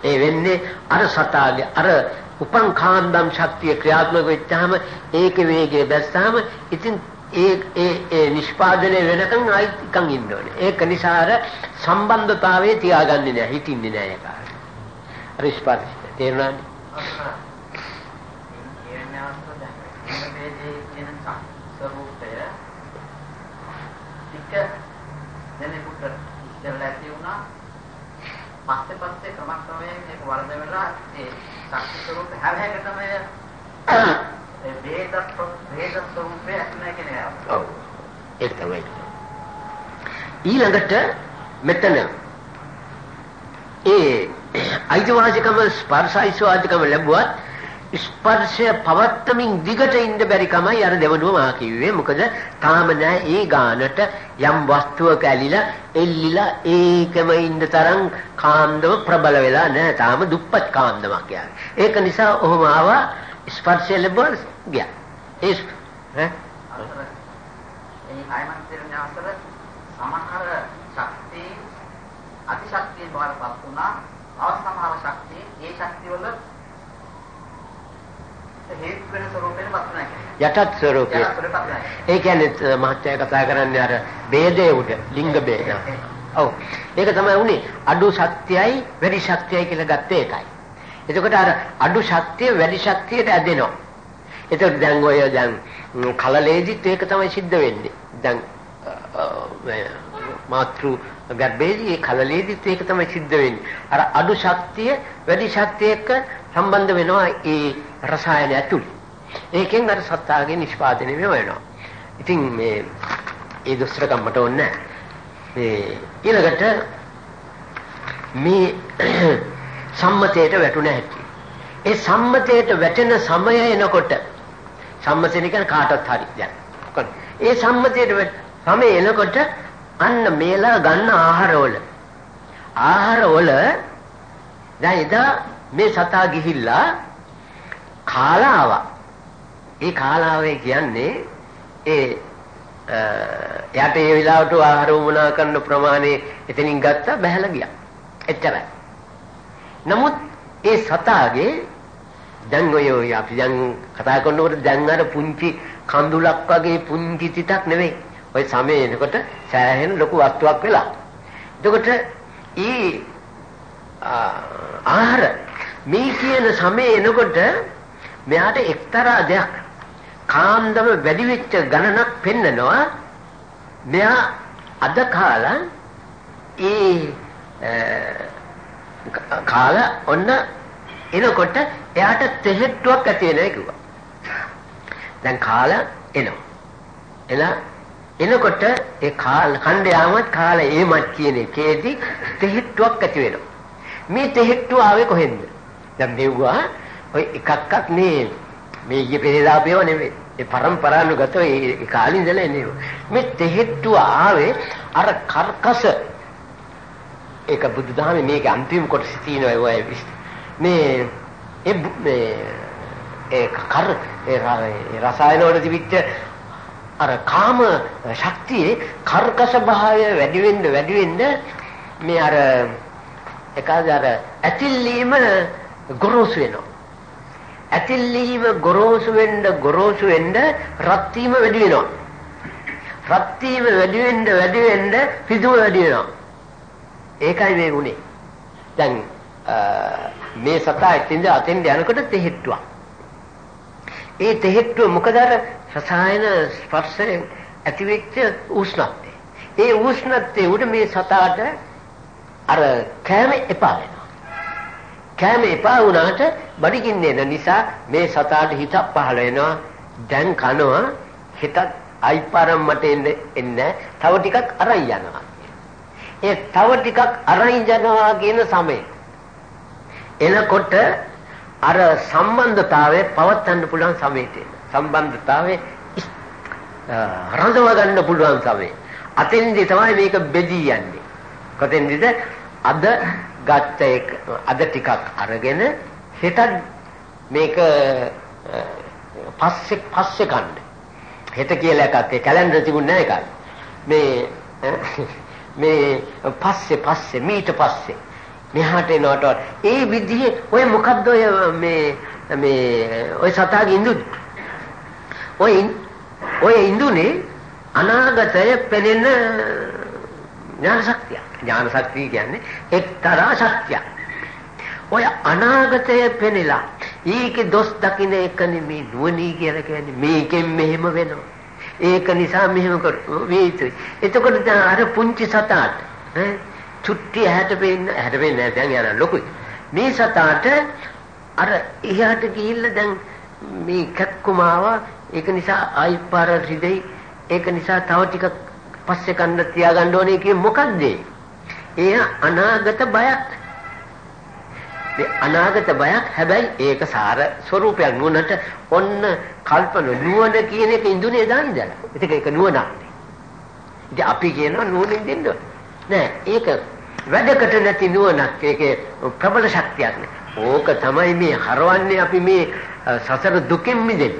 ඒ වෙන්නේ අර සතාගේ අර උපං කාන්දම් ශක්තිය ක්‍රියාත්මක වෙච්චාම ඒක වේගය බැස්සාම ඉතින් ඒ ඒ ඒ නිෂ්පාදනය වෙනකන් ආයිකන් ඉන්න ඕනේ. ඒක නිසා අර සම්බන්ධතාවයේ තියාගන්නේ නැහැ, හිතින්නේ නැහැ ඒක. අර ස්පර්ශ තේරුණානේ කියන්නේ අවස්ථාව දැන් මේ ජී කියන ස්වરૂපය ටික දෙනෙකුට ඉස්සෙල්ලා ඇති වුණා. පස්සේ පස්සේ ක්‍රමක්‍රමයෙන් ඒක වර්ධ වෙලා ඒ ශක්ති ස්වરૂප හැබැයි තමයි වේද වේද ස්වરૂපය ඇතුළේ කියන්නේ ඔව්. ඒක තමයි. ඊළඟට මෙතන ඒ අයිතිවාසිකම ස්පර්ශයිසෝ ආධිකම ලැබුවත් ස්පර්ශය පවත්තමින් දිගට ඉන්න බැරි කමයි අර දෙවනුව මා කිව්වේ. මොකද තාම නෑ ඒ ගානට යම් වස්තුවක ඇලිලා එල්ලිලා ඒකම ඉන්න තරම් කාන්දම ප්‍රබල වෙලා නෑ. තාම දුප්පත් කාන්දමක් යාවේ. ඒක නිසා ඔහොම ආවා ස්පර්ශය ලැබුවා ගියා. ඒ ඈ? ඒ ආයමන් තේරුම් අවසර සමහර ශක්තිය අතිශක්තිය බවටපත් වුණා. අවසමහර ශක්තිය ඒ ශක්තිය වල හේතු වෙන ස්වરૂපෙට පත් නැහැ. යටත් ස්වરૂපය. ඒ කියන්නේ මහත්ය කතා කරන්නේ අර ભેදයේ උඩ ලිංග ભેද. ඔව්. ඒක තමයි උනේ අඩු සත්‍යයි වැඩි සත්‍යයි කියලා ගත්තේ ඒකයි. එතකොට අර අඩු සත්‍ය වැඩි සත්‍යයට ඇදෙනවා. එතකොට දැන් ඔය දැන් කලලේදිත් ඒක තමයි සිද්ධ වෙන්නේ. දැන් මාත්‍රු ගර්භයේදී කලලේදිත් ඒක තමයි සිද්ධ වෙන්නේ. අර අඩු ශක්තිය වැඩි ශක්තියක සම්බන්ධ වෙනවා ඒ රසායන ඇතුළේ. ඒකෙන් අර සත්තාගේ නිෂ්පාදනය වෙනවා. ඉතින් මේ ඒ දුස්තරකම් මට ඕනේ මේ ඊළඟට මේ සම්මතයට වැටුණ හැටි. ඒ සම්මතයට වැටෙන සමය එනකොට සම්මතෙන කියන්නේ කාටවත් හරි දැන්. ඒ සම්මතයට සමය එනකොට අන්න මේලා ගන්න ආහාරවල ආහාරවල දැන් එදා මේ සතා ගිහිල්ලා කාලා ආවා. ඒ කාලාවේ කියන්නේ ඒ එයාට ඒ වෙලාවට ආහාර වුණා කරන ප්‍රමාණය එතනින් ගත්තා බහැලා ගියා. එච්චරයි. නමුත් ඒ සතාගේ දැන් ඔය ඔය අපි දැන් කතා කරනකොට දැන් අර පුංචි කඳුලක් වගේ පුංචි තිතක් නෙවෙයි. ඔය සමේ එනකොට සෑහෙන ලොකු වස්තුවක් වෙලා. එතකොට ඊ ආහාර මේ කියන සමේ එනකොට මෙයාට එක්තරා දෙයක් කාන්දම වැඩි වෙච්ච ගණනක් පෙන්නනවා මෙයා අද කාලා ඒ කාලා ඔන්න එනකොට එයාට තෙහෙට්ටුවක් ඇති වෙනවා කිව්වා. දැන් කාලා එනවා. එලා එනකොට ඒ කාල ඛණ්ඩයාමත් කාලා ඒමත් කියන එකේදී තෙහෙට්ටුවක් ඇති වෙනවා. මේ තෙහෙට්ටුව ආවේ කොහෙන්ද? දැන් මෙව්වා ඔය එකක්ක් නේ මේ ඊයේ පෙරේදා පේව නෙමෙයි. ඒ પરම්පරානුගතව ඒ කාලින් ඉඳලා එන්නේ. මේ තෙහෙට්ටුව ආවේ අර කර්කස ඒක බුදුදහමේ මේක අන්තිම කොටස තියෙනවා ඔය මේ ඒ මේ ඒ කර ඒ රසායන වල තිබිච්ච අර කාම ශක්තියේ කර්කශ භාවය වැඩි වෙන්න වැඩි වෙන්න මේ අර එකද අර ඇතිල්ලීම ගොරෝසු වෙනවා ඇතිල්ලීම ගොරෝසු වෙන්න ගොරෝසු වෙන්න රත් වීම වැඩි වෙනවා රත් වීම වැඩි වෙන්න වැඩි වෙන්න පිදුම වැඩි වෙනවා ඒකයි මේ උනේ දැන් මේ සතා එතින්ද අතෙන්ද යනකොට තෙහෙට්ටුවක් ඒ තෙහෙට්ටුව මොකද අර රසායන ස්පර්ශයෙන් ඇතිවෙච්ච උෂ්ණත්වය. ඒ උෂ්ණත්වය උඩ මේ සතාට අර කෑම එපා වෙනවා. කෑම එපා වුණාට බඩගින්න එන නිසා මේ සතාට හිත පහළ වෙනවා. දැන් කනවා හිතත් අයිපාරම් මට එන්න එන්නේ තව ටිකක් අරන් යනවා. ඒ තව ටිකක් අරන් යනවා කියන සමේ එනකොට අර සම්බන්ධතාවය පවත්වන්න පුළුවන් සමයට සම්බන්ධතාවය රඳව ගන්න පුළුවන් සමේ. අතෙන්දී තමයි මේක බෙදී යන්නේ. කොතෙන්දද අද ගත්ත එක අද ටිකක් අරගෙන හෙට මේක පස්සේ පස්සේ ගන්න. හෙට කියලා එකක් ඒ කැලෙන්ඩර් තිබුණේ නැහැ මේ මේ පස්සේ පස්සේ මීට පස්සේ. මෙහාට එනවට ඒ විදිහේ ඔය මොකද්ද ඔය මේ මේ ඔය සතාගේ ඉඳුනේ? ඔය ඔය ඉඳුනේ අනාගතය පෙනෙන ඥාන ශක්තිය ඥාන ශක්තිය කියන්නේ එක්තරා ශක්තියක්. ඔය අනාගතය පෙනෙලා ඊකේ දොස් දකින්න එක නෙමේ නුවණී කියලා කියන්නේ. මේකෙන් මෙහෙම වෙනවා. ඒක නිසා මෙහෙම කරුවා එතකොට දැන් අර පුංචි සතාට ඈ? චුට්ටි ඇහැට පේන්න ඇහැට පේන්නේ නැහැ. දැන් යාර ලොකුයි. මේ සතාට අර එහාට ගිහිල්ලා දැන් මේ කැක්කුමාව ඒක නිසා ආයි පාර රිදෙයි. ඒක නිසා තව ටිකක් පස්සේ කන්න තියාගන්න ඕනේ කිය මොකද්ද? ඒ අනාගත බයක්. මේ අනාගත බයක් හැබැයි ඒක සාර ස්වરૂපයක් නුවණට ඔන්න කල්පන නුවණ කියන එක ඉඳුනේ දාන්න දැන. ඒක ඒක නුවණක්. ඉතින් අපි කියනවා නුවණින් දෙන්න ඕනේ. නෑ ඒක වැඩකට නැති නුවණක්. ඒකේ ප්‍රබල ශක්තියක් නේ. ඕක තමයි මේ හරවන්නේ අපි මේ සසර දුකෙන් මිදෙන්න.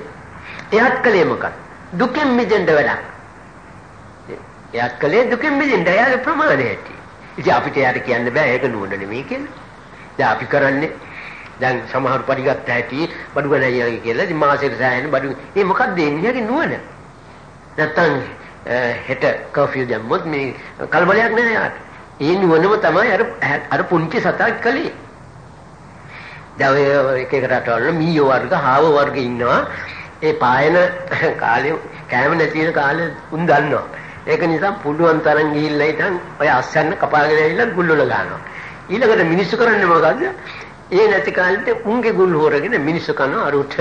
එයත් කලේ මොකක්ද? දුකෙන් මිදෙන්න වැඩක්. එයත් කලේ දුකෙන් මිදෙන්න. එයාගේ ප්‍රමාණය ඇති. ඉතින් අපිට යාට කියන්න බෑ ඒක නුවණ නෙමෙයි කියලා දැන් අපි කරන්නේ දැන් සමහර පරිගත්ත ඇති බඩු ගණන් කියලා ඉතින් මාසෙට සෑහෙන බඩු මේ මොකක්ද එන්නේ නුවණ නැත්තම් හෙට කර්ෆියු දැම්මොත් මේ කලබලයක් නෑ යාට. ඒ නුවණම තමයි අර අර පුංචි සතා කලේ. දැන් ඔය එක එක රටවල මීයෝ වර්ග, හාව වර්ග ඉන්නවා. ඒ පායන කාලේ කෑම නැති වෙන කාලේ උන් දන්නවා. ඒක නිසා පුළුවන් තරම් ගිහිල්ලා ඉතින් ඔය අස්සන්න කපාගෙන ඇවිල්ලා ගුල්ලොල ගන්නවා. ඊළඟට මිනිස්සු කරන්නේ මොකද්ද? ඒ නැති කාලෙට උන්ගේ ගුල් හොරගෙන මිනිස්සු කන අරුට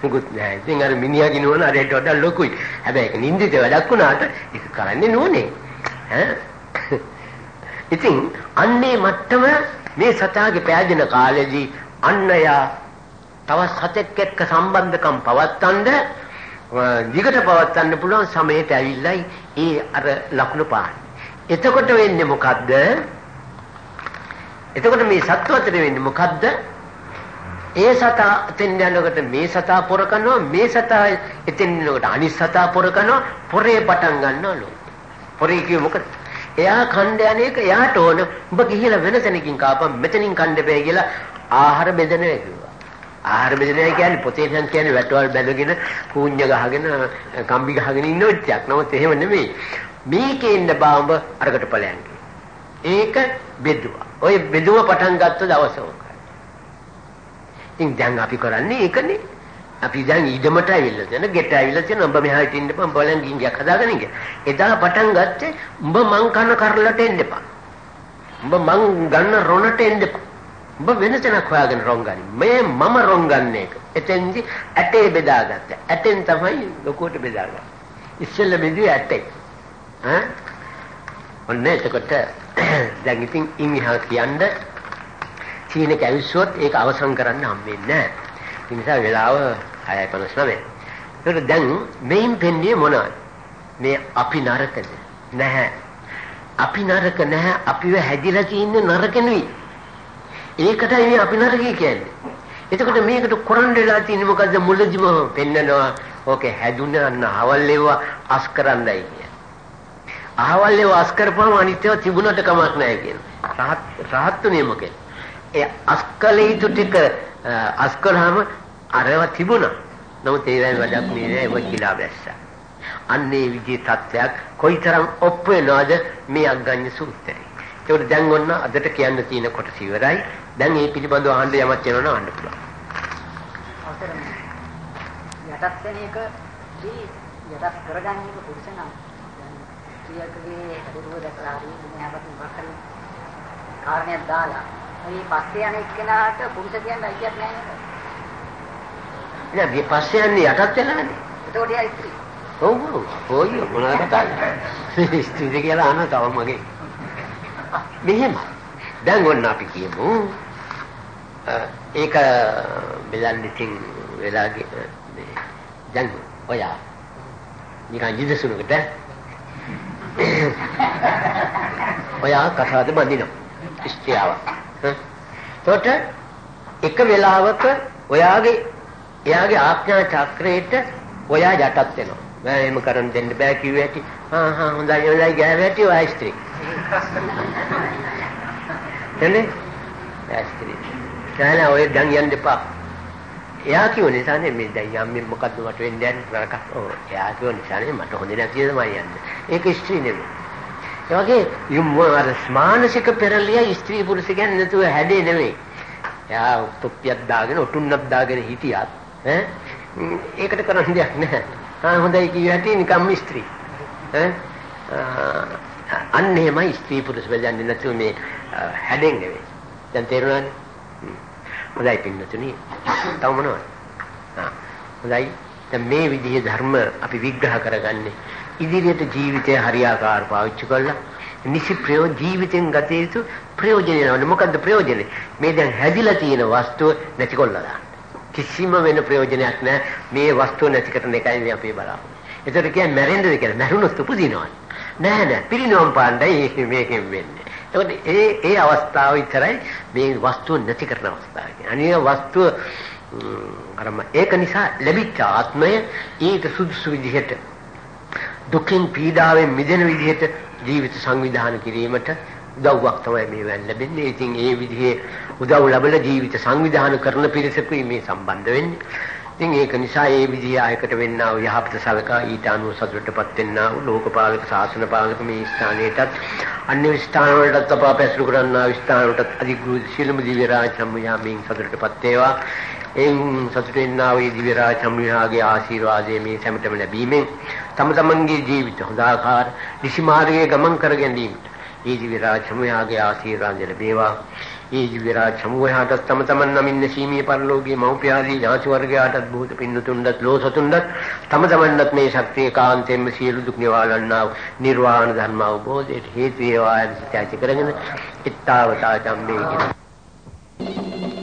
මුකුත් නැහැ. ඉතින් අර මිනිහා කිනවන අරයට වඩා ලොකුයි. හැබැයි ඒක නින්දිත වැඩක් වුණාට ඒක කරන්නේ නෝනේ. ඈ ඉතින් අන්නේ මට්ටම මේ සතාගේ පෑදෙන කාලෙදී අන්නයා තව සතෙක් එක්ක සම්බන්ධකම් පවත්තන්ද දිගට පවත්වන්න පුළුවන් සමයට ඇවිල්ලයි ඒ අර ලකුණු පාන්නේ. එතකොට වෙන්නේ මොකද්ද? එතකොට මේ සත්ව අතර වෙන්නේ මොකද්ද? ඒ සතා එතෙන් යනකොට මේ සතා පොර කරනවා මේ සතා එතෙන් යනකොට අනිත් සතා පොර කරනවා පොරේ පටන් ගන්නවලු. පොරේ කිව්ව මොකද? එයා ඛණ්ඩ යන්නේක එයාට ඕන ඔබ ගිහිලා වෙන තැනකින් කාපම් මෙතනින් කන්න බෑ කියලා ආහාර බෙදනවා කිව්වා. ආහාර බෙදනයි කියන්නේ පොතේ නම් කියන්නේ වැටවල් බැඳගෙන කූඤ්ඤ ගහගෙන කම්බි ගහගෙන ඉන්න ඔච්චයක්. නමුත් එහෙම නෙමෙයි. මේකේ ඉන්න බාඹ අරකට ඵලයන් ඒක බෙදුවා. ඔය බෙදුව පටන් ගත්ත දවස උකයි. ඉතින් දැන් අපි කරන්නේ ඒකනේ. අපි දැන් ඊඩමට ඇවිල්ලා තියෙන ගෙට ඇවිල්ලා තියෙන උඹ මෙහාට ඉන්න එපා බලන් ගින්ගයක් හදාගෙන ඉන්න. එදා පටන් ගත්තේ උඹ මං කන කරලට එන්න එපා. උඹ මං ගන්න රොණට එන්න එපා. උඹ වෙන තැනක් හොයාගෙන රොන් ගනි. මේ මම රොන් ගන්න එක. එතෙන්දි ඇටේ බෙදාගත්තා. ඇටෙන් තමයි ලොකුවට බෙදාගන්නේ. ඉස්සෙල්ල බෙදුවේ ඇටේ. ඈ? ඔන්න එතකොට දැන් ඉතින් ඉන්හිහා කියන්නේ චීනක ඇවිස්සුවොත් ඒක අවසන් කරන්න හම්බෙන්නේ නැහැ. ඒ නිසා වෙලාව 6:59. ඒක දැන් මේන් පෙන්නේ මොනවද? මේ අපි නරකද? නැහැ. අපි නරක නැහැ. අපිව හැදිලා තින්නේ නරක නෙවෙයි. ඒකටයි මේ අපි නරකයි කියන්නේ. එතකොට මේකට කරන්න වෙලා තියෙන්නේ මොකද්ද මුලදිම පෙන්නනවා. ඕකේ හැදුනන්න අවල් ඒවා අස් කරන්නයි කියන්නේ. අහවල් ඒවා අස් කරපුවම අනිත් ඒවා තිබුණට කමක් නැහැ කියනවා. රහත් රහත්ුනේ මොකද? ඒ අස්කලීතු ටික අස් කළාම අරව තිබුණා. නමුත් ඒ වෙලාවේ වැඩක් නෑ ඒක කිලා බැස්සා. අන්නේ විදිහේ තත්ත්වයක් කොයිතරම් ඔප්පු වෙනවද මේ අග්ගඤ්ඤ සූත්‍රය. ඒකට දැන් ඔන්න අදට කියන්න තියෙන කොටස ඉවරයි. දැන් මේ පිළිබඳව අහන්න යමක් තියෙනවා නම් අහන්න පුළුවන්. අවසරයි. යටත් වෙන එක දී යටත් කරගන්න එක පුරුෂ නම් ක්‍රියාකගේ අදුරුව දැකලා හරි මොකක් හරි කාරණයක් දාලා මේ පස්සේ යන එක්කෙනාට පුරුෂ කියන්න අයිතියක් නැහැ නේද? නෑ මේ පස්සේ යන්නේ යටත් වෙලානේ. එතකොට එයා ස්ත්‍රී. ඔව් ඔව්. ඔය මොනවද කතා කරන්නේ? ස්ත්‍රී කියලා අහන තව මගේ. මෙහෙම. දැන් ඔන්න අපි කියමු. ඒක බෙදන්න ඉතින් වෙලාගේ මේ දැන් ඔයා නිකන් ජීදසුනකට ඔයා කසාද බඳිනවා ස්ත්‍රියව. එතකොට එක වෙලාවක ඔයාගේ එයාගේ ආඥා චක්‍රයට ඔයා යටත් වෙනවා. මම එහෙම කරන් දෙන්න බෑ කිව්ව ඇති. හා හා හොඳයි හොඳයි ගෑව ඇති ඔයා ස්ත්‍රී. එන්නේ? ඔයා ස්ත්‍රී. දැන් ඔය දැන් යන්න එපා. එයා කියව නිසා නේ මේ දැන් යම් මොකද්ද මට වෙන්නේ දැන් නරක. ඔව් එයා කියව නිසා නේ මට හොඳ නැති තමයි යන්නේ. ඒක ස්ත්‍රී නෙමෙයි. ඒ වගේ යුම්වර මානසික පෙරලිය ස්ත්‍රී පුරුෂ කියන්නේ නැතුව හැදේ නෙමෙයි. එයා තොප්පියක් දාගෙන ඔටුන්නක් දාගෙන හිටියත් ඈ ඒකට කරන්න දෙයක් නැහැ. ආ හොඳයි කියුවාට නිකම්ම ස්ත්‍රී. ඈ අන්න එහෙමයි ස්ත්‍රී පුරුෂ බෙදන්නේ නැතුව මේ හැදෙන්නේ නෙවෙයි. දැන් තේරුණානේ? හොඳයි පින්නතුනි. තව මොනවද? ආ හොඳයි. දැන් මේ විදිහේ ධර්ම අපි විග්‍රහ කරගන්නේ ඉදිරියට ජීවිතය හරියාකාර පාවිච්චි කළා. නිසි ප්‍රයෝජ ජීවිතෙන් ගත යුතු ප්‍රයෝජනය නෝනේ මොකද්ද ප්‍රයෝජනේ? මේ දැන් හැදිලා තියෙන වස්තුව නැති කොල්ලා දාන්න. කිසිම වෙන ප්‍රයෝජනයක් නැහැ. මේ වස්තුව නැති කරන එකයි මේ අපේ බලාපොරොත්තු. ඒතර කියන්නේ මැරෙන්නද කියලා. මැරුණොත් උපදිනවා. නෑ නෑ පිරිනොම් පාණ්ඩයි මේකෙන් වෙන්නේ. ඒකට ඒ ඒ අවස්ථාව විතරයි මේ වස්තුව නැති කරන අවස්ථාව. අනිය වස්තුව අරම ඒක නිසා ලැබිච්ච ආත්මය ඊට සුදුසු විදිහට දුකින් පීඩාවෙන් මිදෙන විදිහට ජීවිත සංවිධානය කිරීමට උදව්වක් තමයි මේ වෙන් ලැබෙන්නේ. ඉතින් ඒ විදිහේ උදව් ලැබලා ජීවිත සංවිධානය කරන පිරිසකුයි මේ සම්බන්ධ වෙන්නේ. ඉතින් ඒක නිසා ඒ විදිහේ ආයකට වෙන්නා වූ යහපත සලකා ඊට අනුව සතුටටපත් වෙන්නා වූ ලෝකපාලක ශාසන පාලක මේ ස්ථානයටත් අන්‍ය ස්ථාන වලටත් අප පැසුරු කරන්නා ස්ථාන වලටත් අධිග්‍රහ ශිලම දිව්‍ය රාජ සම්මයාමින් සතුටටපත් වේවා. එයින් සතුට වෙන්නා වූ දිව්‍ය රාජ සම්මයාගේ ආශිර්වාදයේ මේ සැමටම ලැබීමෙන් තම තමන්ගේ ජීවිත හොදාකාර නිසි මාර්ගයේ ගමන් කර ගැනීමට ඒ දිව්‍ය රාජ සම්මයාගේ ආශිර්වාද ලැබේවා. ඒ දිව්‍ය රාජ සමූහයාට තම තමන් නමින් සීමී පරලෝකීය මෞපියාදී ඥාති වර්ගයාටත් බොහෝත පින්නතුන්වත් ලෝසතුන්වත් තම තමන්වත් මේ ශක්තිය කාන්තෙන්ම සියලු දුක් නිවාලන්නා නිර්වාණ ධර්ම අවබෝධයට හේතු වේවා යන සිතාචි කරගෙන ittavata චම්මේ කියන